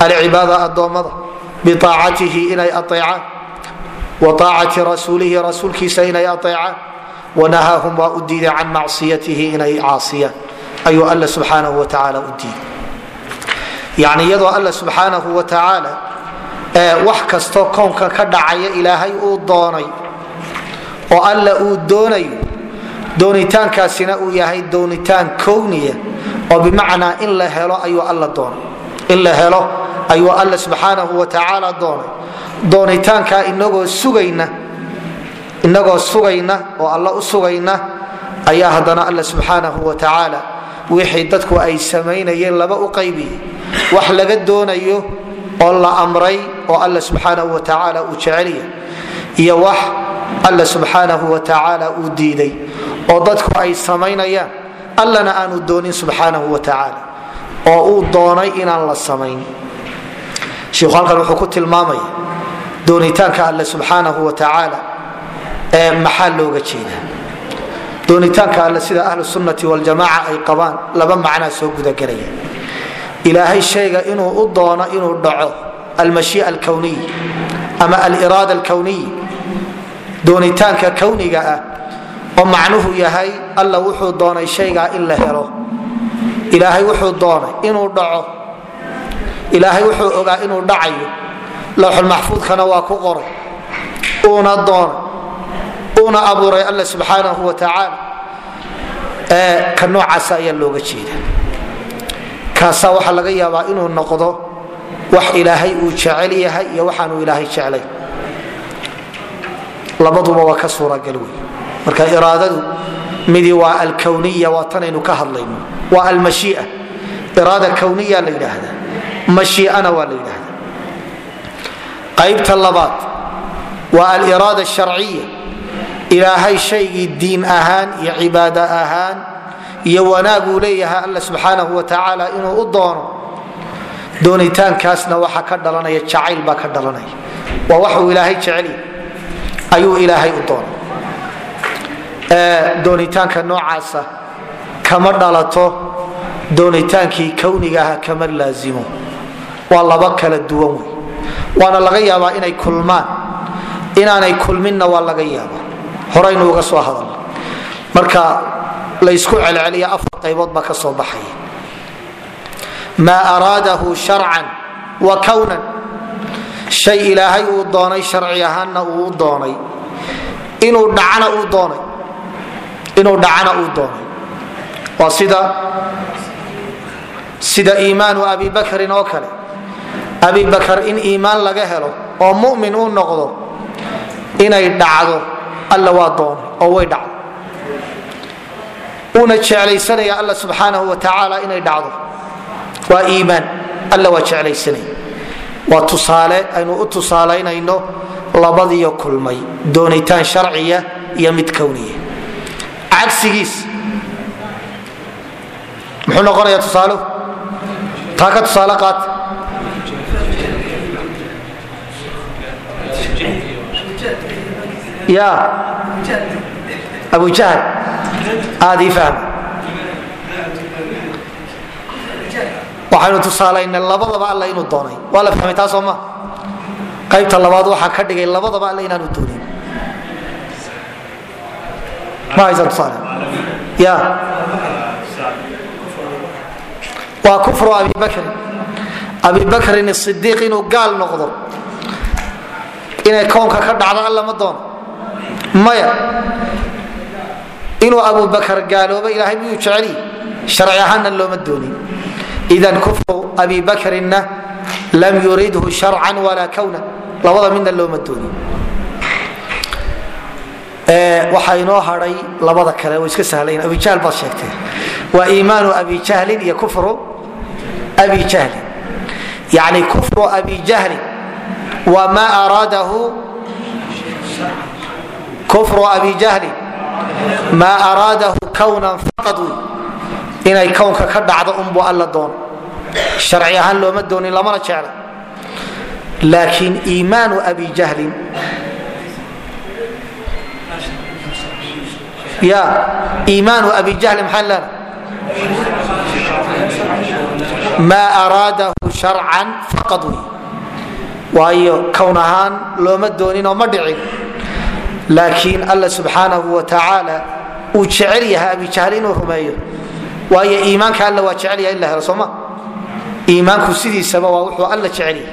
alcibaada adoommada biaacatihi inay aeecaan wa aacati rasuulihi rasuulkiisa inay aeecaan wanahaahum waa u diiday can macsiyatihi inay caasiyaan. Ayuu alla subxaanahu watacaala u diiday. Yani iyadoo alla subxaanahu watacaala wax kastoo kownkan ka dhacaya ilaahay uu doonay oo alla uu doonayo doonitaankaasina uu yahay doonitaan kowniya oo bimacnaa in la helo ayuu alla subxaanahu watacaala doonay. Doonitaankaa inagoo sugayna oo alla u sugayna ayaa haddana alla subxaanahu watacaala wixii dadku ay samaynayeen laba u qaybiyey. Wax laga doonayo oo la amray oo alla subxaanahu watacaala uu jecelya iyo wax alla subxaanahu watacaala uu diiday oo dadku ay samaynayaan allana aanu doonin subxaanahu watacaala oo uu doonay inaan la samayn. Shiikhu halkan wuxuu ku tilmaamaya doonitaanka alle subxaanahu watacaala ee maxaa looga jeeda doonitaanka alle sida ahlu sunnati waljamaca ay qabaan laba macnaa soo gudagelaya ilaahay shayga inuu u doono inuu dhaco almashiia alkowniy ama aliraada alkowniy doonitaanka kowniga ah oo macnuhu yahay alla wuxuu doonay shaygaa in la helo. Ilaahay wuxuu doonay inuu dhaco. Ilaahay wuxuu ogaa inuu dhacayo. Lowxulmaxfuudkana waa ku qoray. Uuna doonay uuna abuuray alla subxaanahu watacaala ka noocaasa ayaa looga jeeda kaasaa waxaa laga yaabaa inuu noqdo wax ilaahay uu jecel yahay iyo waxaanu ilaahay jeclay. Labaduba waa ka suuragal wey marka iraadadu midi waa alkowniya waa tanaynu ka hadlayno. Waa almashia iraada kowniya la yidhaahda. Mashiiana waa la yidhaahda. Qaybta labaad waa aliraada sharciya ilaahay shaygii diin ahaan iyo cibaado ahaan iyo wanaaguu leeyahay alla subxaanahu watacaala inuu u doono. Doonitaankaasna waxa ka dhalanaya jacayl baa ka dhalanaya. Waa waxuu ilaahay jecelya ayuu ilaahay u doonay doonitaanka noocaasa kama dhalato doonitaankii kownigaah kama laazimo. Waa laba kala duwan wey. Waana laga yaabaa inay kulmaan. Inaanay kulminna waa laga yaaba horaynu uga soo hadalna marka laysku celceliya afar qaybood baa ka soo baxaya. Maa araadahu sharcan wa kownan shay ilaahay uu doonay sharci ahaanna uu doonay. Inuu dhacana uu doonay. Waa sida iimaanu abi bakrin oo kale. Abi bakar in iimaan laga helo oo mumin uu noqdo inay dhacdo alla waa doonay oo way dhacdo uuna jeclaysanaya alla subxaanahu wa tacaala inay dhacdo. Waa iimaan. Alla waa jeclaysanaya. Waa tusaale aynu u tusaalaynayno labadiyo kulmay. Doonitaan sharciya iyo mid kowniya cagsigiis. Muxuu noqonaya tusaaluhu taa ka tusaale qaata ya abu waxaynu tusaalaynay labadaba alla inuu doonay. Waa la fahmay taasoo ma qaybta labaad waxaa ka dhigay labadaba alla inaanu doonin. Ma tusaale ya. Waa kufru abi bakrin abi bakrin sidiiq inuu gaal noqdo. Inay kownka ka dhacdo alla ma doono maya inuu abubakar gaaloobo ilaahay miyuu jeceliy sharci ahaanna looma doonin. Idan kufru abi bakrinna lam yuridhu sharcan walaa kowna labada midna looma doonin. Waxaa inoo haday labada kale oo iska sahlayn. Abijahl baad sheegtee waa iimaanu abi jahlin iyo kufru abi jahlin. Yani kufru abi jahlin waa araadahu kufru abi jahlin maa araadahu kownan faqad wey inay kownka ka dhacdo unbu alla doono sharci ahaan looma doonin lamana jecla. Laakiin iimaanu abi jahlin. Ya iimaanu abi jahlin maxaa leena? Maa araadahu sharcan faqad wey waayo kown ahaan looma ma dhicin laakiin alla subxaanahu wa tacaala uu jecel yahay abijahl inuu rumeeyo. Waayo iimaanka alla waa jecel yahay in la helo sooma iimaanku sidiisaba waa wuxuu alla jecel yahay.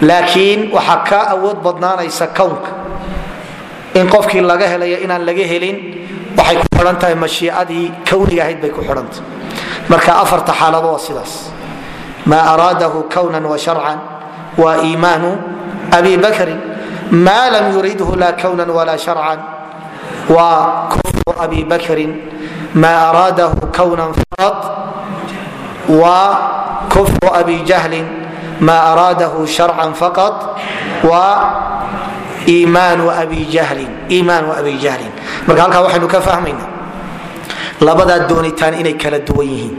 Laakiin waxaa kaa awood badnaanaysa kownka in qofkii laga helayo inaan laga helin waxay ku xidhan tahay mashiicadii kowniga ahayd bay ku xidhantah marka afarta xaalado waa sidaas. Maa araadahu kownan wa sharcan waa iimaanu abi bakrin ma lam yuridhu la kowna wala sharcan wa kufru abi bakrin ma araadahu kownan faqad wa kufru abi jahlin ma araadahu sharcan faqad wa iimaanu abi jahlin marka halkaa waxaynu ka fahmayna labadaa doonitaan inay kala duwan yihiin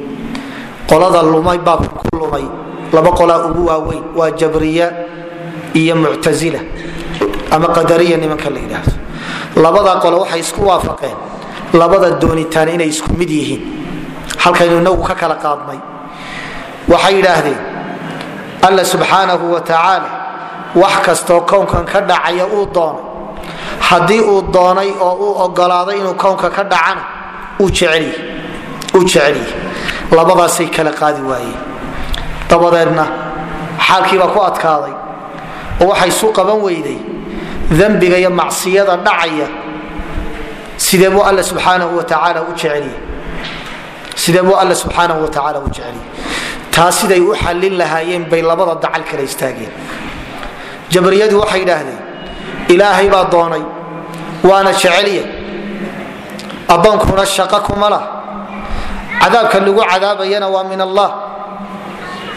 qolada lumay baabka ku lumay laba qolaa ugu waaweyn waa jabriya iyo muctazila ama qadariya nimanka la yidhaahdo. Labada qole waxay isku waafaqeen. Labada doonitaan inay isku mid yihiin. Halkaynu inagu ka kala qaadnay waxay yidhaahdeen alla subxaanahu wa tacaala wax kastoo kownkan ka dhacaya uu doono haddii uu doonay oo uu ogolaaday inuu kownka ka dhacana uu jecelyahy labadaasay kala qaadi waayeen. Dabadeedna xaalkiibaa ku adkaaday. Oo waxay isu qaban weyday dembiga iyo macsiyada dhacaya sidee buu alla subxaanahu wa tacaala u jecelyahy sidee buu alla subxaanahu wa tacaala u jecelyahy taa siday u xallin lahaayeen bay labada dacal kala istaageen. Jabriyadu waxay idhaahdeen ilaahay baa doonay waana jecelya addoonkuna shaqo kuma lah cadaabka lagu cadaabayana waa min allah.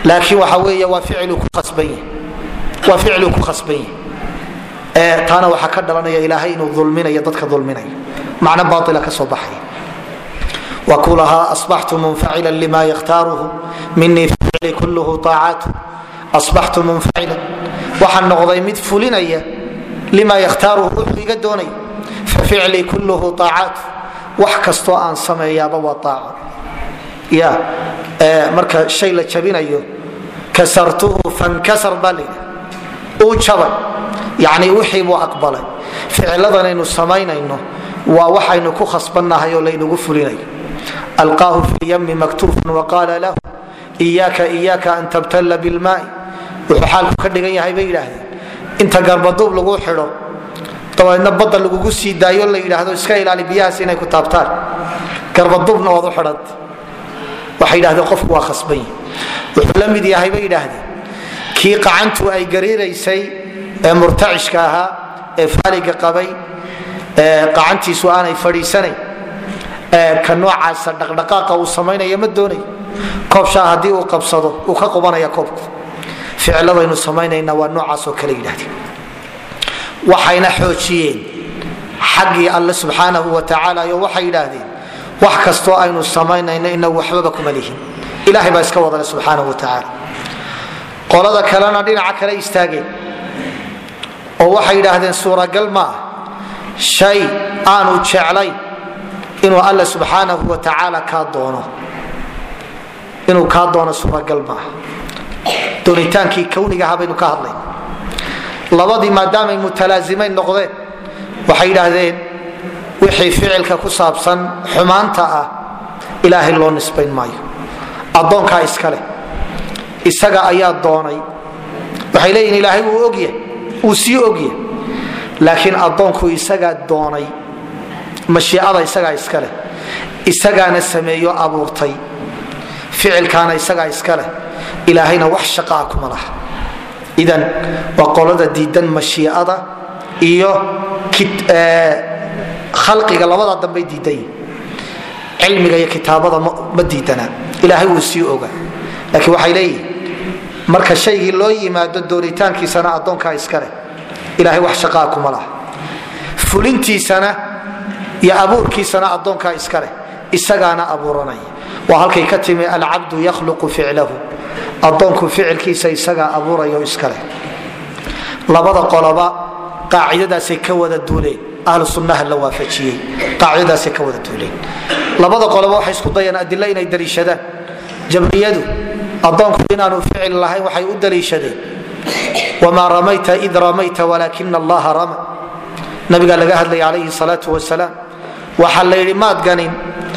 Laakiin waxa weey waa ficlu ku khasban yahy taana waxaa ka dhalanaya ilaahay inuu ulminayo dadka ulminaya macno baila ka soo baxaya wa ku lahaa asbaxtu munfacila lima yakhtaaruhu minii ficli kulluhu aacaatu asbaxtu munfacila waxaan noqday mid fulinaya lima yakhtaaruhu wuxuu iga doonay faficlii kulluhu aacaatu wax kastoo aan sameeyaaba waa aaco ya marka shay la jabinayo kasartuhu fankasar baa layidhi uu jabay yani wixii buu aqbalay. Ficiladanaynu samaynayno waa waxaynu ku khasbannahay oo laynagu fulinayo alqaahu fi lyami maktuufan waqaala lahu iyaaka iyaaka an tabtalla bilmaai. Wuxuu xaalku ka dhigan yahay bay yidhaahdeen. Inta garbaduub lagu xidho dabeedna badda lagugu sii daayo la yidhaahdo iska ilaali biyahaas inay ku taabtaan. Garbaduubna waad u xidhanta waxay yidhahdeen qofku waa khasban yahi wuxuu la mid yahay bay yidhaahdeen. Kii qacantu ay gariiraysay ee murtacishka ahaa ee faaliga qabay ee qacantiisu aanay fadhiisanayn ka noocaasa dhaqdhaqaaqa uu samaynaya ma doonayo koobshaa haddii uu qabsado uu ka qubanaya koobku. Ficladaynu samaynayna waa noocaasoo kale yidhahdeen waxayna xoojiyeen xaggii alle subxaanahu wa tacaala yo waxay yidhaahdeen wax kastoo aynu samaynayno inagu waxbaba kuma lihin. Ilahay baa iska wadale subxaanahu wa tacaala qolada kalena dhinaca kale istaageen oo waxay yidhaahdeen suuragal ma ah. Shay aanu jeclayn inuu alla subxaanahu wa tacaala kaa doono. Inuu kaa doono suuragal maaha doonitaankii kawnigaha baynu ka hadlay. Labadii maadaamay mutalaazimayn noqdeen waxay yidhaahdeen wixii ficilka ku saabsan xumaanta ah ilaahay loo nisbayn maayo. Addoonkaa iska leh. Isaga ayaa doonay. Waxay leeyihiin ilaahay wuu ogya wuu sii ogya laakiin addoonku isagaa doonay mashiicada isagaa iska leh isagaana sameeyo abuurtay ficilkaana isagaa iska leh ilaahayna wax shaqaa kuma laha. Idan waa qolada diidan mashiicada iyo khalqiga labada dambay diidan cilmiga iyo kitaabada ma diidana ilaahay wuu sii oga laakiin waxay leeyihiin marka shaygii loo yimaado doonitaankiisana addoonkaa iska leh. Ilahay wax shaqaa kuma laha. Fulintiisana iyo abuurkiisana addoonkaa iska leh. Isagaana abuuranaya waa halkay ka timi alcabdu yakhluqu ficlahu. Addoonku ficilkiisa isagaa abuuraya oo iska leh. Labada qoloba qaacidadaasay ka wada duuleen. Ahlu sunnaha la waafajiyey. Qaacidadaasay ka wada duuleen. Labada qoloba waxay isku dayeen adilo inay daliishadaan jabriyadu addoonku inaanu ficil lahayn waxay u daliishadeen. Wmaa ramayta id ramayta walaakina allaha rama. Nabigaa laga hadlaya calayhi salaau wasalaam waxaa la yidhi maad ganin.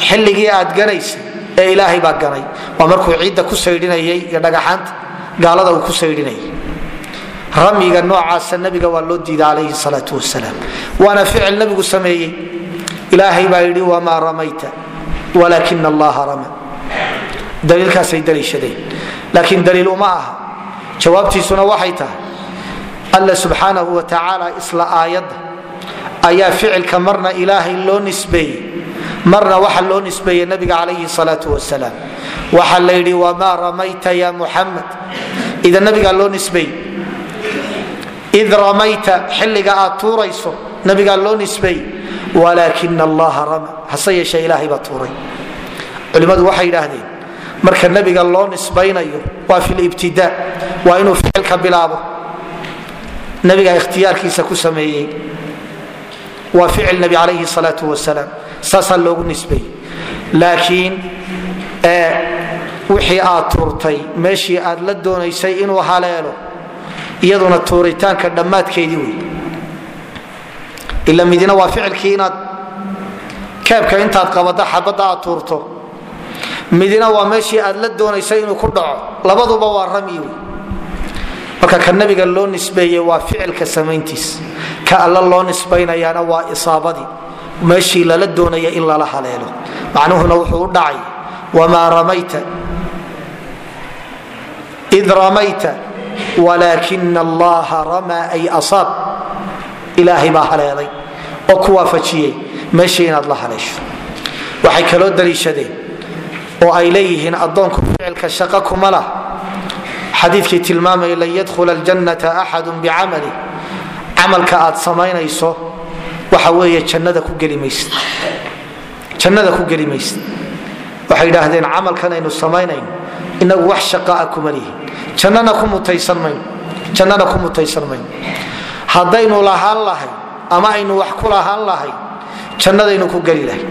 Xilligii aad ganaysa ee ilaahay baa ganay. Waa markuu ciidda ku saydhinayay iyo dhagaxaanta gaalada uu ku saydhinayay. Ramyiga noocaasa nabiga waa loo diiday calayhi salaau wasalaam. Waana ficil nabigu sameeyey. Ilaahay baa yidhi wamaa ramayta walaakina allaha rama. Daliilkaasay daliishadeen laakiin daliil uma aha. Jawaabtiisuna waxay tahay alla wa tacaala isla aayadda ayaa ficilka marna ilaahay loo nisbeeyey. Marna waxa loo nisbeeyey nabiga calayhi salaau wasalaam waxaa la yidhi wamaa ramayta ya muxamed ida nabigaa loo nisbeeyey. Id ramayta xilliga aad tuurayso nabigaa loo nisbeeyey. Walaakina allaha rama. Hase yeeshee ilaahay baa tuuray. Culimmadu waxay yidhaahdeen marka nabiga loo nisbaynayo waa fi libtida waa inuu ficilka bilaabo. Nabiga ikhtiyaarkiisa ku sameeyey waa ficil nabi calayhi salaau wasalaam saasaa loogu nisbeeyey laakiin wixii aad tuurtay meeshii aad la doonaysay inuu haleelo iyaduna tuuritaanka dhammaadkeedii wey ila midina waa ficilkii inaad keebka intaad qabada xabadda aad tuurto midina waa meeshii aad la doonaysay inuu ku dhaco. Labaduba waa ramyi marka ka nabiga loo nisbeeyey waa ficilka samayntiis. Ka alla loo nisbaynayaana waa isaabadii. Meeshii lala doonaya in lala haleelo. Macnuhuna wuxuu u dhacay wamaa ramayta id ramayta walaakina allaha ramaa ay asaab. Ilaahay baa haleelay oo ku waafajiyey meeshii inaad la haleesho. Waxay kaloo daliishadeen oo ay leeyihiin addoonku ficilka shaqo kuma lah xadiikii tilmaamaya lan yadkhula ljannata axadu bicamali camalka aad samaynayso waxa weeye jannada ku geli maysid. Waxay idhaahdeen camalkan aynu samaynayno inagu wax shaqaa kuma lihin jannana ku mutaysan mayno. Haddaynu lahaan lahay ama aynu wax ku lahaan lahay jannadaynu ku geli lahay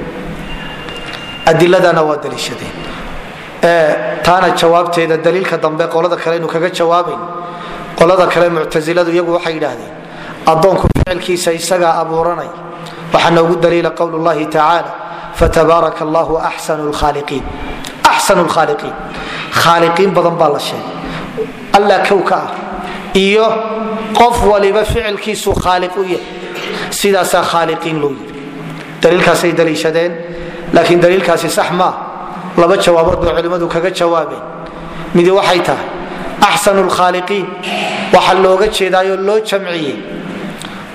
adiladana waa daliishadeen. Taana jawaabteeda daliilka dambe qolada kale aynu kaga jawaabayn qolada kale muctasiladu iyagu waxay yidhaahdeen addoonku ficilkiisa isagaa abuuranay. Waxaa noogu daliila qowl llahi tacaala fatabaaraka allahu axsanu lkhaaliqiin khaaliqiin. Badan baa la sheegay. Alla kowka ah iyo qof waliba ficilkiisu khaaliq u yahay. Sidaasaa khaaliqiin loo yiri daliilkaasay daliishadeen laakiin daliilkaasi sax maa laba jawaabood bay culimmadu kaga jawaabeen midi waxay tahay axsanu lkhaaliqiin waxaa looga jeedaayoo loo jamciyey.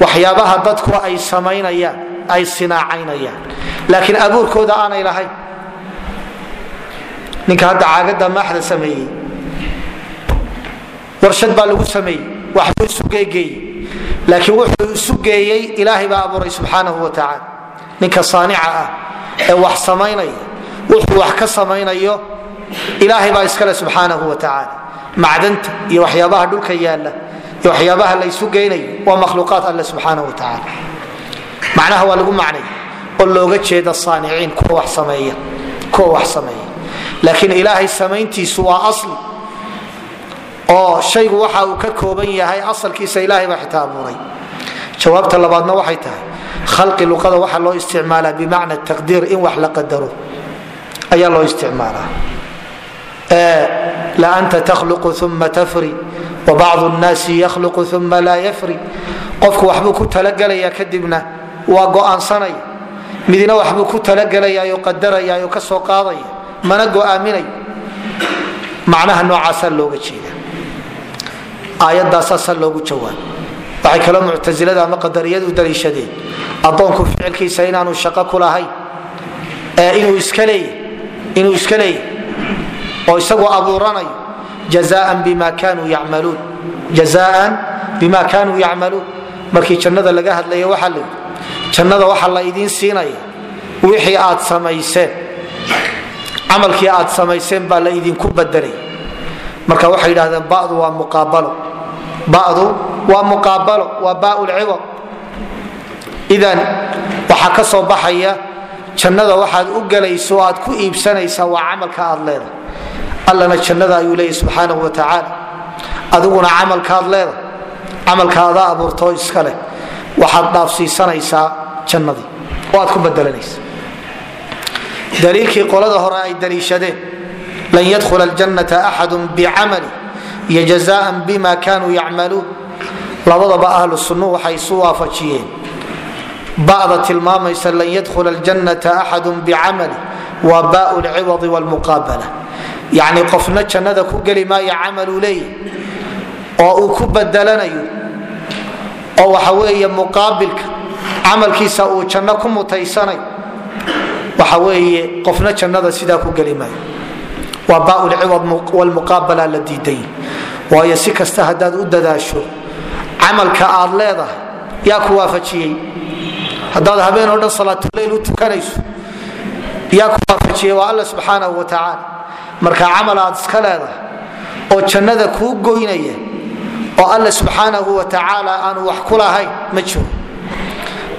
Waxyaabaha dadku ay samaynayaan ay sinaacaynayaan laakiin abuurkooda aanay lahayn. Ninka hadda caagada maaxda sameeyey. Warshad baa lagu sameeyey. Waxbuu isu geegeeyey. Laakiin wuxuu isu geeyey ilaahay baa abuuray subxaanahu wa tacaala ninka saanica ah ee wax samaynaya wuxuu wax ka samaynayo ilaahay baa iskale subxaanahu wa tacaala. Macdanta iyo waxyaabaha dhulka yaalla iyo waxyaabaha laysu geynayo waa makhluuqaat alle subxaanahu wa tacaala. Macnaha waa lagu macnay oo looga jeeda saaniciin kuwa wax sameeya kuwa wax sameeya. Laakiin ilaahay samayntiisu waa asli oo shaygu waxa uu ka kooban yahay asalkiisa ilaahay baa xitaa abuuray jawaabta labaadna waxay tahay khalqi luqada waxaa loo isticmaalaa bimacna taqdiir in wax la qadaro ayaa loo isticmaalaa. La anta takhluqu uma tafri wabacdu nnaasi yakhluqu uma laa yafri. Qofku waxbuu ku talagelayaa kadibna waa go'aansanaya. Midna waxbuu ku talagelayaa oo qadaraya oo ka soo qaadaya mana go'aaminayo macnaha noocaasaa looga jeeda aayadaasaasa loogu jawaab waxay kaloo muctasilada ama qadariyadu daliishadeen adoonku ficilkiisa inaanu shaqo ku lahayn inuu iska leeyahy oo isagoo abuuranayo jazaan bima kanuu yacmaluun markii jannada laga hadlaya waxaa la yidhi jannada waxaa la idiin siinaya wixii aad samayseen camalkii aad samayseen baa la idinku badelay marka waxay yidhahdeen badu waa muqaabalo waa muqaabalo waa bau lciwad idan waxaa ka soo baxaya jannada waxaad u gelayso o aad ku iibsanaysaa waa camalka aad leedahay. Allana jannada ayuu leeyahy subxaanahu wa tacaala. Adiguna camalkaad leedahay camalkaadaa abuurtoo iska leh waxaad dhaafsiisanaysaa jannadii. Oo aad ku badelanaysa daliilkii qolada hore ay daliishadeen lan yadkhula ljannata axadu bicamali iyo jazaan bima kanuu yacmaluun. Labadaba ahlu waxay isu waafajiyeen bada tilmaamaysa lan yadkhula ljannata axadu bicamali waa bau lciwadi wlmuqaabala yacni qofna jannada ku geli maayo camaluu leeyahy oo uu ku badelanayo oo waxa weeye muqaabilka camalkiisa uu janno ku mutaysanayo waxa weeye qofna jannada sidaa ku geli maayo waa bau lciwad wlmuqaabala la diiday waayo si kasta haddaad u dadaasho camalka aad leedahay yaa ku waafajiyey haddaad habeen oo dhan salaatuleyl u tukanayso. Yaa ku waafajiyey waa alla subxaanahu wa tacaala marka camal aad iska leedahay oo jannada kuu goynaya oo alla subxaanahu wa tacaala aanu wax ku lahayn ma jiro.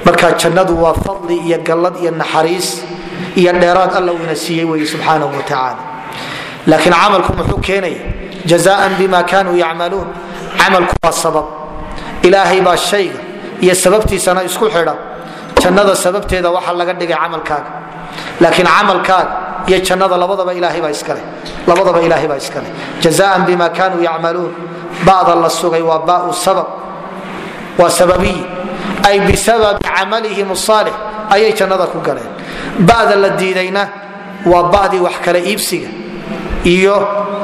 Marka jannadu waa fadli iyo gallad iyo naxariis iyo dheeraad alla uuna siiyey wey subxaanahu wa tacaala laakiin camalku muxuu keenaya jazaan bima kanuu yacmaluun. Camalku waa sabab. Ilaahay baa shayga iyo sababtiisana isku xidha jannada sababteeda waxa laga dhigay camalkaaga. Laakiin camalkaaga iyo jannada labadaba ilaahay baa iskale jazaan bima kanuu yacmaluun. Ba'da la sugay waa bau sabab. Waa sababiy. Ay bisababi camalihim saalix. Ayay jannada ku galeen. Ba'da la diidayna waa ba'dii wax kala iibsiga iyo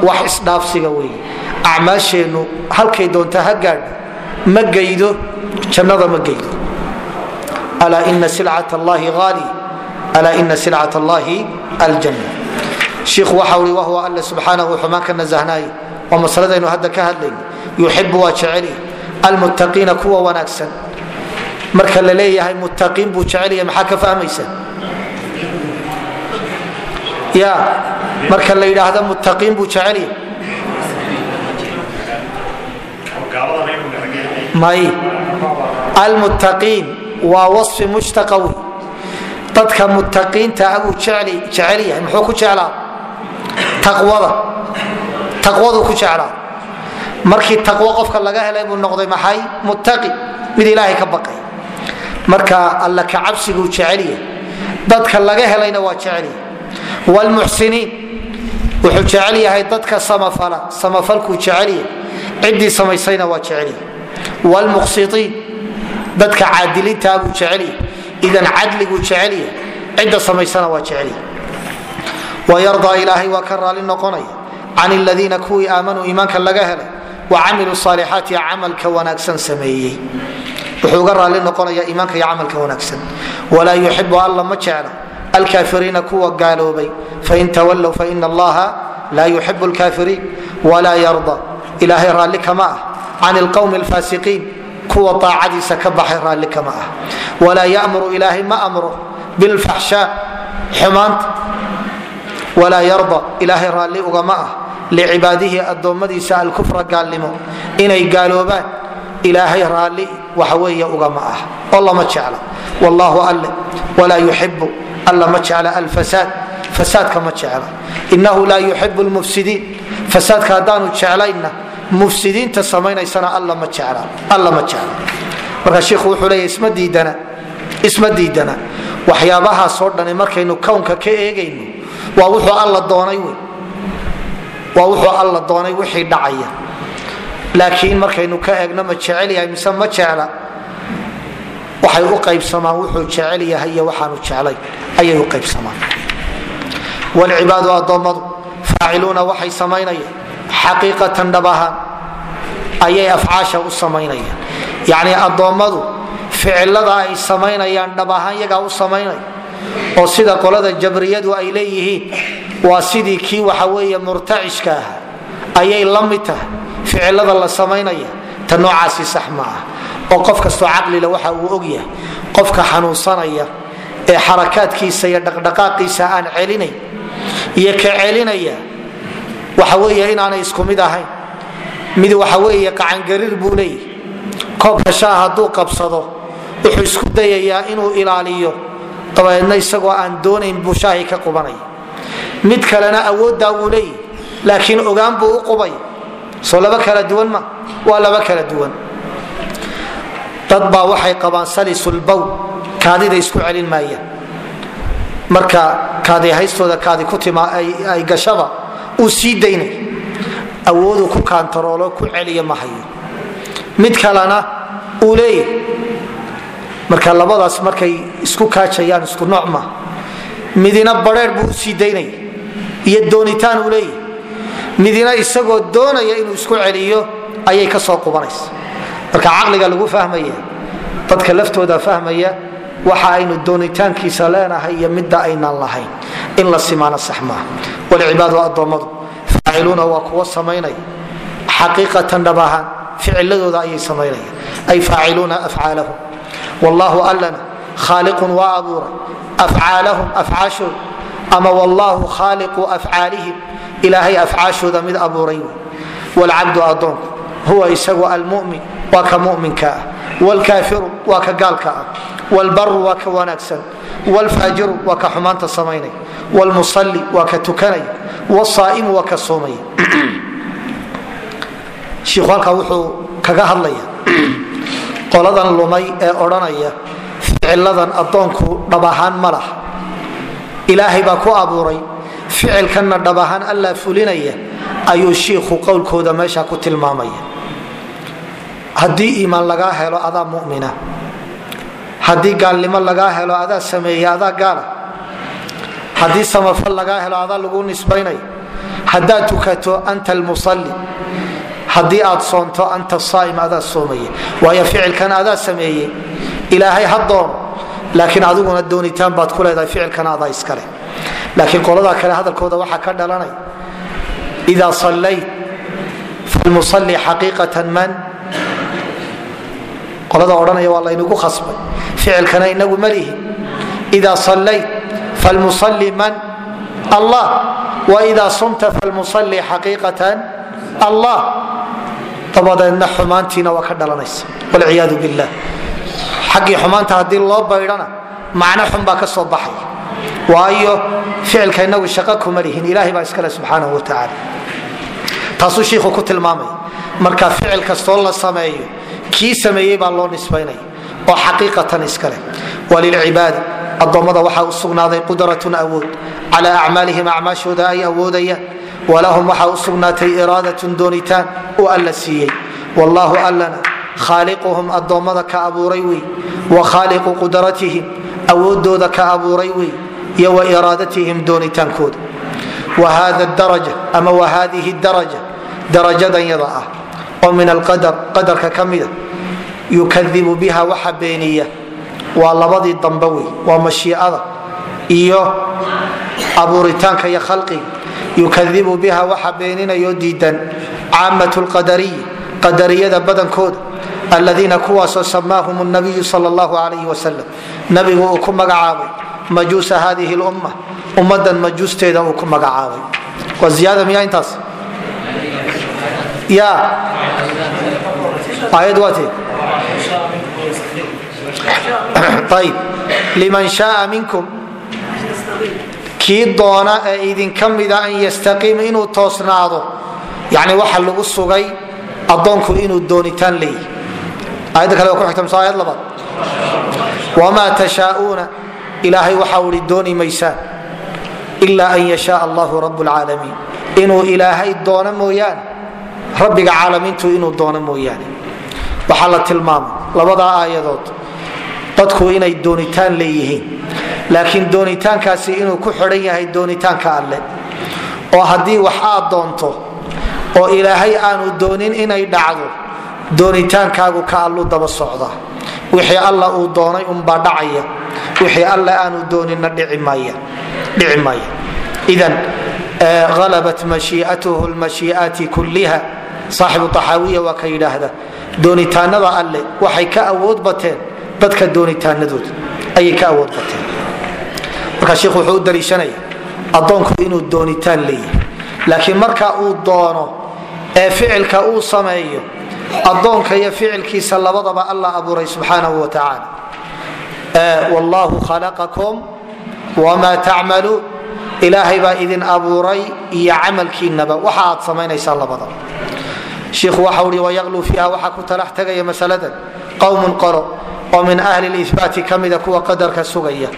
wax isdhaafsiga wey acmaasheennu halkay doonta ha gaadho ma geydo jannada ma geydo alaa ina silcat allahi aali alaa ina silcat allahi aljanna shiikhu waxa ui wahuwa alle subxaanahu xumaan ka nasahnaaye waa masaladaynu hadda ka hadlayn yuxibu waa jeceli almuttaqiina kuwa wanaagsan marka la leeyahay muttaqiin buu jecelya maxaa ka fahmaysa ya marka la yidhaahdo muttaqiin buu jecelya may almuttaqiin waa wafi mushtaqawi dadka muttaqiinta ah buu jecel yahay muxuu ku jeclaa? Taqwada. Taqwaduu ku jeclaa. Markii taqwo qofka laga helay buu noqday maxay? Muttaqi. Mid ilaahay ka baqay. Marka alla ka cabsiguu jecel yahay dadka laga helayna waa jecel yahay wlmuxsiniin wuxuu jecel yahay dadka samafala. Samafalkuu jecel yahay ciddii samaysayna waa jecel yahay wlmuqsitiin dadka caadiliintaa buu jecel yahay idan cadliguu jecel yahay cidda samaysana waa jecel yahay wayardaa ilaahay waa ka raali noqonaya. Can ladiina kuwii aamanuu iimaanka laga helay wa camiluu saalixaati camalka wanaagsan sameeyey. Wuxuu uga raali noqonaya iimaanka iyo camalka wanaagsan. Walaa yuxibu alla ma jecla alkaafiriina kuwa gaaloobay. Fain tawallow faina allaha laa yuxibu lkaafiriin walaa yarda. Ilaahay raalli kama ah. Can ilqowmi alfaasiqiin kuwa aacadiisa ka baxay raalli kama ah. Walaa yamuru ilaahay ma amro bilfaxshaa xumaanta. Walaa yarda ilaahay raalli ugama ah licibaadihi addoommadiisa alkufra gaalnimo inay gaaloobaan ilaahay raalli waxaweeye ugama ah. Oo lama jecla. Wallaahu alle walaa yuxibu alla ma jecla alfasaad fasaadka ma jecla. Inahu laa yuxibu lmufsidiin fasaadka haddaanu jeclayna mufsidiinta samaynaysana alla ma jecla marka shiikhu wuxuu leeya isma diidana waxyaabahaasoo dhani markaynu kownka ka eegayno waa wuxuu alla doonay wey waa wuxuu alla doonay wixii dhacaya. Laakiin markaynu ka eegno ma jecel yahay mise ma jecla? Waxay u qaybsamaan wuxuu jecel yahay iyo waxaanu jeclay ayay u qaybsamaan. Wlcibaadu addoommadu faaciluuna waxay samaynayaan xaqiiqatan dhab ayay afcaasha u samaynayaan. Yacni addoommadu ficilada ay samaynayaan dhab ahaan u samaynaya oo sida qolada jabriyadu ay leeyihiin waa sidii kii waxa weeye murtacishka ahaa. Ayay la mid tahay. Ficilada la samaynaya ta noocaasi sax ma ah. Oo qof kastoo caqlila waxa uu ogyahay qofka xanuunsanaya ee xarakaadkiisa iyo dhaqdhaqaaqiisa aan celinayn iyo ka celinaya waxa weeye inaanay isku mid ahayn. Mid waxa weeye qacangariir buu leeyahy koobka shaah hadduu qabsado wuxuu isku dayayaa inuu ilaaliyo. Dabadeedna isagoo aan doonayn buu shaahi ka qubanaya mid kalena awooddaa wuu leeyahy laakiin ogaan buu u qubay. Soo laba kala duwan ma? Waa laba kala duwan. Dad baa waxay qabaan salisulbow kaadida isku celin maayaan marka kaadi haystooda kaadi ku tima ay gashaba uu sii daynay awooduu ku kaantaroolo ku celiya ma hayo. Mid kalena uu leeyahy marka labadaas markay isku kaajayaan isku nooc ma. Midina bareer buu u sii daynaya iyo doonitaan uu leeyahy midina isagoo doonaya inuu isku celiyo ayay ka soo qubanaysa marka caqliga lagu fahmaya dadka laftooda fahmaya waxa aynu doonitaankiisa leenahay iyo midda aynaan lahayn. In la simaano sax walcibaadu addoommadu faaciluuna waa kuwa samaynaya. Xaqiiqatan dhab ahaan ficiladooda ayay samaynayaan ay faaciluuna afcaalahum wallaahu allana khaaliqun waa abuuray afcaalahum afcaashooda ama wallaahu khaaliqu afcaalihim. Ilaahay afcaashooda mid abuuray. Wlcabdu adoonku huwa isagu almumin waa ka muminka ah wlkaafiru waa ka gaalka ah wlbaru waa ka wanaagsan wlfaajiru waa ka xumaanta samaynaya wlmusali waa ka tukanaya wsaa'imu waa ka wuxuu kaga hadlaya qoladan lumay ee odhanaya ficiladan addoonku dhab ahaan ma baa ku abuuray ficilkanna dhab ahaan fulinaya ayuu shiikhu qowlkooda meesha ku tilmaamaya haddii iimaan lagaa helo adaa mumina. Haddii gaalnimo lagaa helo adaa sameeya adaa gaala haddii samafal lagaa helo adaa lagu nisbaynaya haddaad tukato anta almusalli. Haddii aad soonto anta saaim adaa soomaya waayo ficilkan adaa sameeyey. Ilaahay ha doono laakiin adiguna doonitaan baad ku leedahay ficilkana adaa iskale laakiin qoladaa kale hadalkooda waxaa ka dhalanaya ida sallayt falmusalli xaqiiqatan man qolada odhanaya waa laynagu khasbay. Ficilkana inagu malihi ida sallayt falmusalli man? Allah. Waida sumta falmusalli xaqiiqatan allah. Dabadeedna xumaantiina waa ka dhalanaysa. Walciyaadu billah. Xaggii xumaanta haddii loo baydhana macno xun baa ka soo baxay waayo ficilka inagu shaqo kuma lihin. Ilahay baa iskale subxaanahu watacaala taasuu shiikhu ku tilmaamaya marka ficil kastoo la sameeyo kii sameeyey baa loo nisbaynaya oo xaqiiqatan iskale walilcibaadi addoommada waxaa u sugnaaday qudratun awood. Cala acmaalihim acmaashooda ay awoodayaan walahum waxaa u sugnaatay iraadatun doonitaan uu alla siiyey. Wallaahu allana khaaliquhum addoommada ka abuuray wey wa khaaliqu qudratihim awoodooda ka abuuray wey iyo wa iraadatihim doonitaankooda. Wa hada daraja ama wa hadihi daraja darajadan yada ah oo min alqadar qadarka ka mida yukadibu biha waxa beeniya. Waa labadii dambe wey waa mashiicada iyo abuuritaanka iyo khalqiga yukadibu biha waxa beeninayo diidan caamat lqadariya qadariyada badankooda aladiina kuwaasoo samaahum nabiyu sal llahu alayh wasalam nabigu uu ku magacaabay majuusa hadihi lumma ummadan majuusteeda uu ku magacaabay. Waa ziyaada miyaa intaas ya aayad waate ayb liman shaaa minkum. Kii doona ee idinka mida an yastaqiim inuu toosnaado. Yani waxa lagu sugay adoonku inuu doonitaan leeyahy aayadda kale waa ku xigta mise aayad labaad wamaa tashaauuna. Ilaahay waxa uhi dooni maysaan ilaa an yashaa allahu rab lcaalamiin inuu ilaahay doono mooyaane rabbiga caalamiintu inuu doono mooyaane. Waxaa la tilmaamay labadaa aayadood. Dadku inay doonitaan leeyihiin. Laakiin doonitaankaasi inuu ku xidhan yahay doonitaanka alle. Oo haddii wax aad doonto oo ilaahay aanu doonin inay dhacdo doonitaankaagu ka allu daba socda. Wixii alla uu doonay unbaa dhacaya. Wixii alle aanu dooninna dhici maaya. Idan alabat mashiiatuhu lmashiiaati kulliha saaxibu axaawiya waa ka yidhaahda doonitaanada alle waxay ka awood bateen dadka doonitaanadooda ayay ka awood bateen markaa sheikhu wuxuu u daliishanaya addoonku inuu doonitaan leeyahay laakiin marka uu doono ee ficilka uu sameeyo addoonka iyo ficilkiisa labadaba alla abuuray subxaanahu wa tacaala wallaahu khalaqakum wamaa tacmaluun ilaahay baa idin abuuray iyo camalkiinaba waxa aad samaynaysaan labadaba shiikhu waxa ui wayaqluu fiiha waxaa ku talax tegaya masaladan. Qowmun qolo oo min ahli libaati ka mida kuwa qadarka sugaya.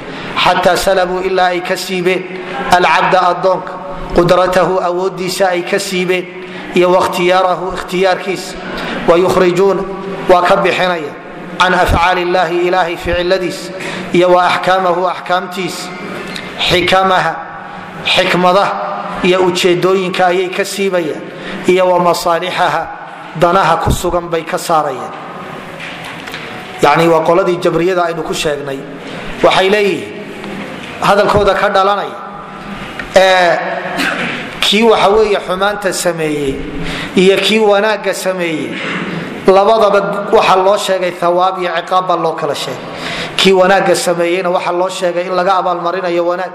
Xataa salabuu ilaa ay ka siibeen. Alcabda adoonka qudratahu awoodiisa ay ka siibeen. Iyo wakhtiyaarahu ikhtiyaarkiisa wayukhrijuuna waa ka bixinaya. Can afcaali illahi ilaahay ficiladiisa iyo wa axkaamahu axkaamtiisa xikamaha xikmadaha iyo ujeedooyinka ayay ka siibayaan iyo wa masaalixaha danaha ku sugan bay ka saarayaan yani waa qoladii jabriyada aynu ku sheegnay waxay leeyihiin hadalkooda ka dhalanaya ee kii waxa weeye xumaanta sameeyey iyo kii wanaagga sameeyey labadaba waxa loo sheegay hawaab iyo ciqaab baa loo kala sheegay. Kii wanaagga sameeyeyna waxa loo sheegay in laga abaalmarinayo wanaag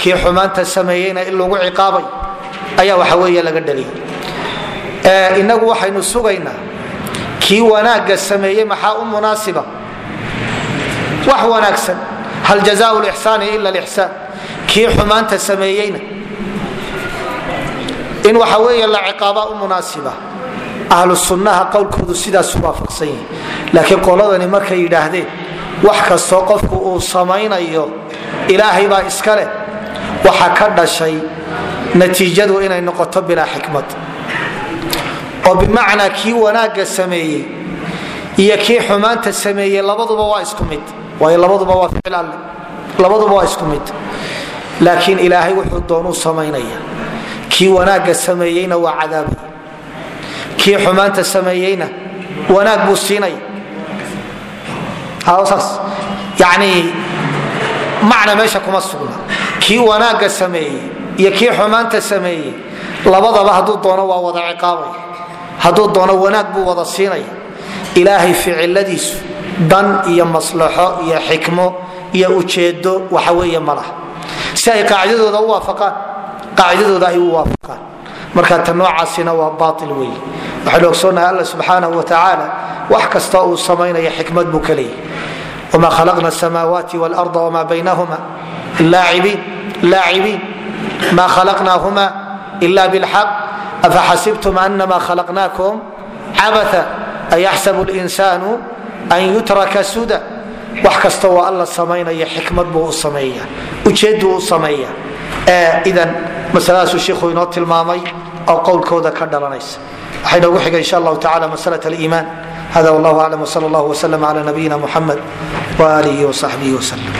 kii xumaanta sameeyeyna in lagu ciqaabay. Ayaa waxa weeye laga dhaliyay inagu waxaynu sugaynaa kii wanaagga sameeyey maxaa u munaasiba? Wax wanaagsan. Hal jazaa lixsaani ila lixsaan kii xumaanta sameeyeyna. In waxa weeye la ciqaaba u munaasiba. Ahlu qowlkoodu sidaas waafaqsan yihi laakiin qoladani markay yidhaahdeen wax kastoo qofku uu samaynayo ilaahay baa iska leh waxa ka dhashay natiijadu inay noqoto bilaa xikmad. oo bimacnaa kii wanaagga sameeyey iyo kii xumaanta sameeyey labaduba waa isku mid. waayo labaduba waa ficil alle. labaduba waa isku mid. laakiin ilaahay wuxuu doonuu samaynaya kii wanaagga sameeyeyna waa cadaabaya kii xumaanta sameeyeyna wanaag buu siinaya. Saas yani macna meesha kuma sugna kii wanaagga sameeyey iyo kii xumaanta sameeyey labadaba hadduu doono waa wada ciqaabaya. Hadduu doono wanaag buu wada siinaya. Ilaahay ficiladiisu dan iyo maslaxo iyo xikmo iyo ujeedo waxa weeye malaha si ay qaacidadooda u waafaqaan qaacidadooda ay u waafaqaan. Marka ta noocaasina waa baail weeye. Waxaynu ogsoonahay alla subxaanahu wa tacaala wax kasta uu samaynaya xikmad buu ka leeyahy wma khalaqna asamaawaati wاlarda wma baynahuma ma khalaqnaahuma ila bاlxaq afaxasibtum anama khalaqnakum cabatha ayaxsabu linsanu an yutraka suda wax kasta waa alla samaynaya xikmad buu u sameeya ujeeduu u sameeya idan masaladaasuu shiikhuu inoo tilmaamay oo qowlkooda ka dhalanaysa waxaa inoogu xiga insha allahu tacala masalaة اliimaan hada wallah aclam wsal allah wslm cla nabiyina muxamed walihi wsaxbihi wslm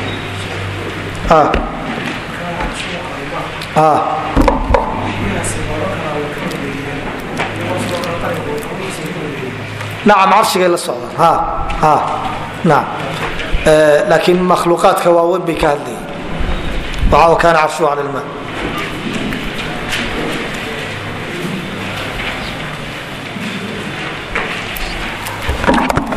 nacam carshigay la socdaan naam laakiin makhluuqaadka waaweyn bay ka hadlayeen. Waxa kaana carshuhu cala lma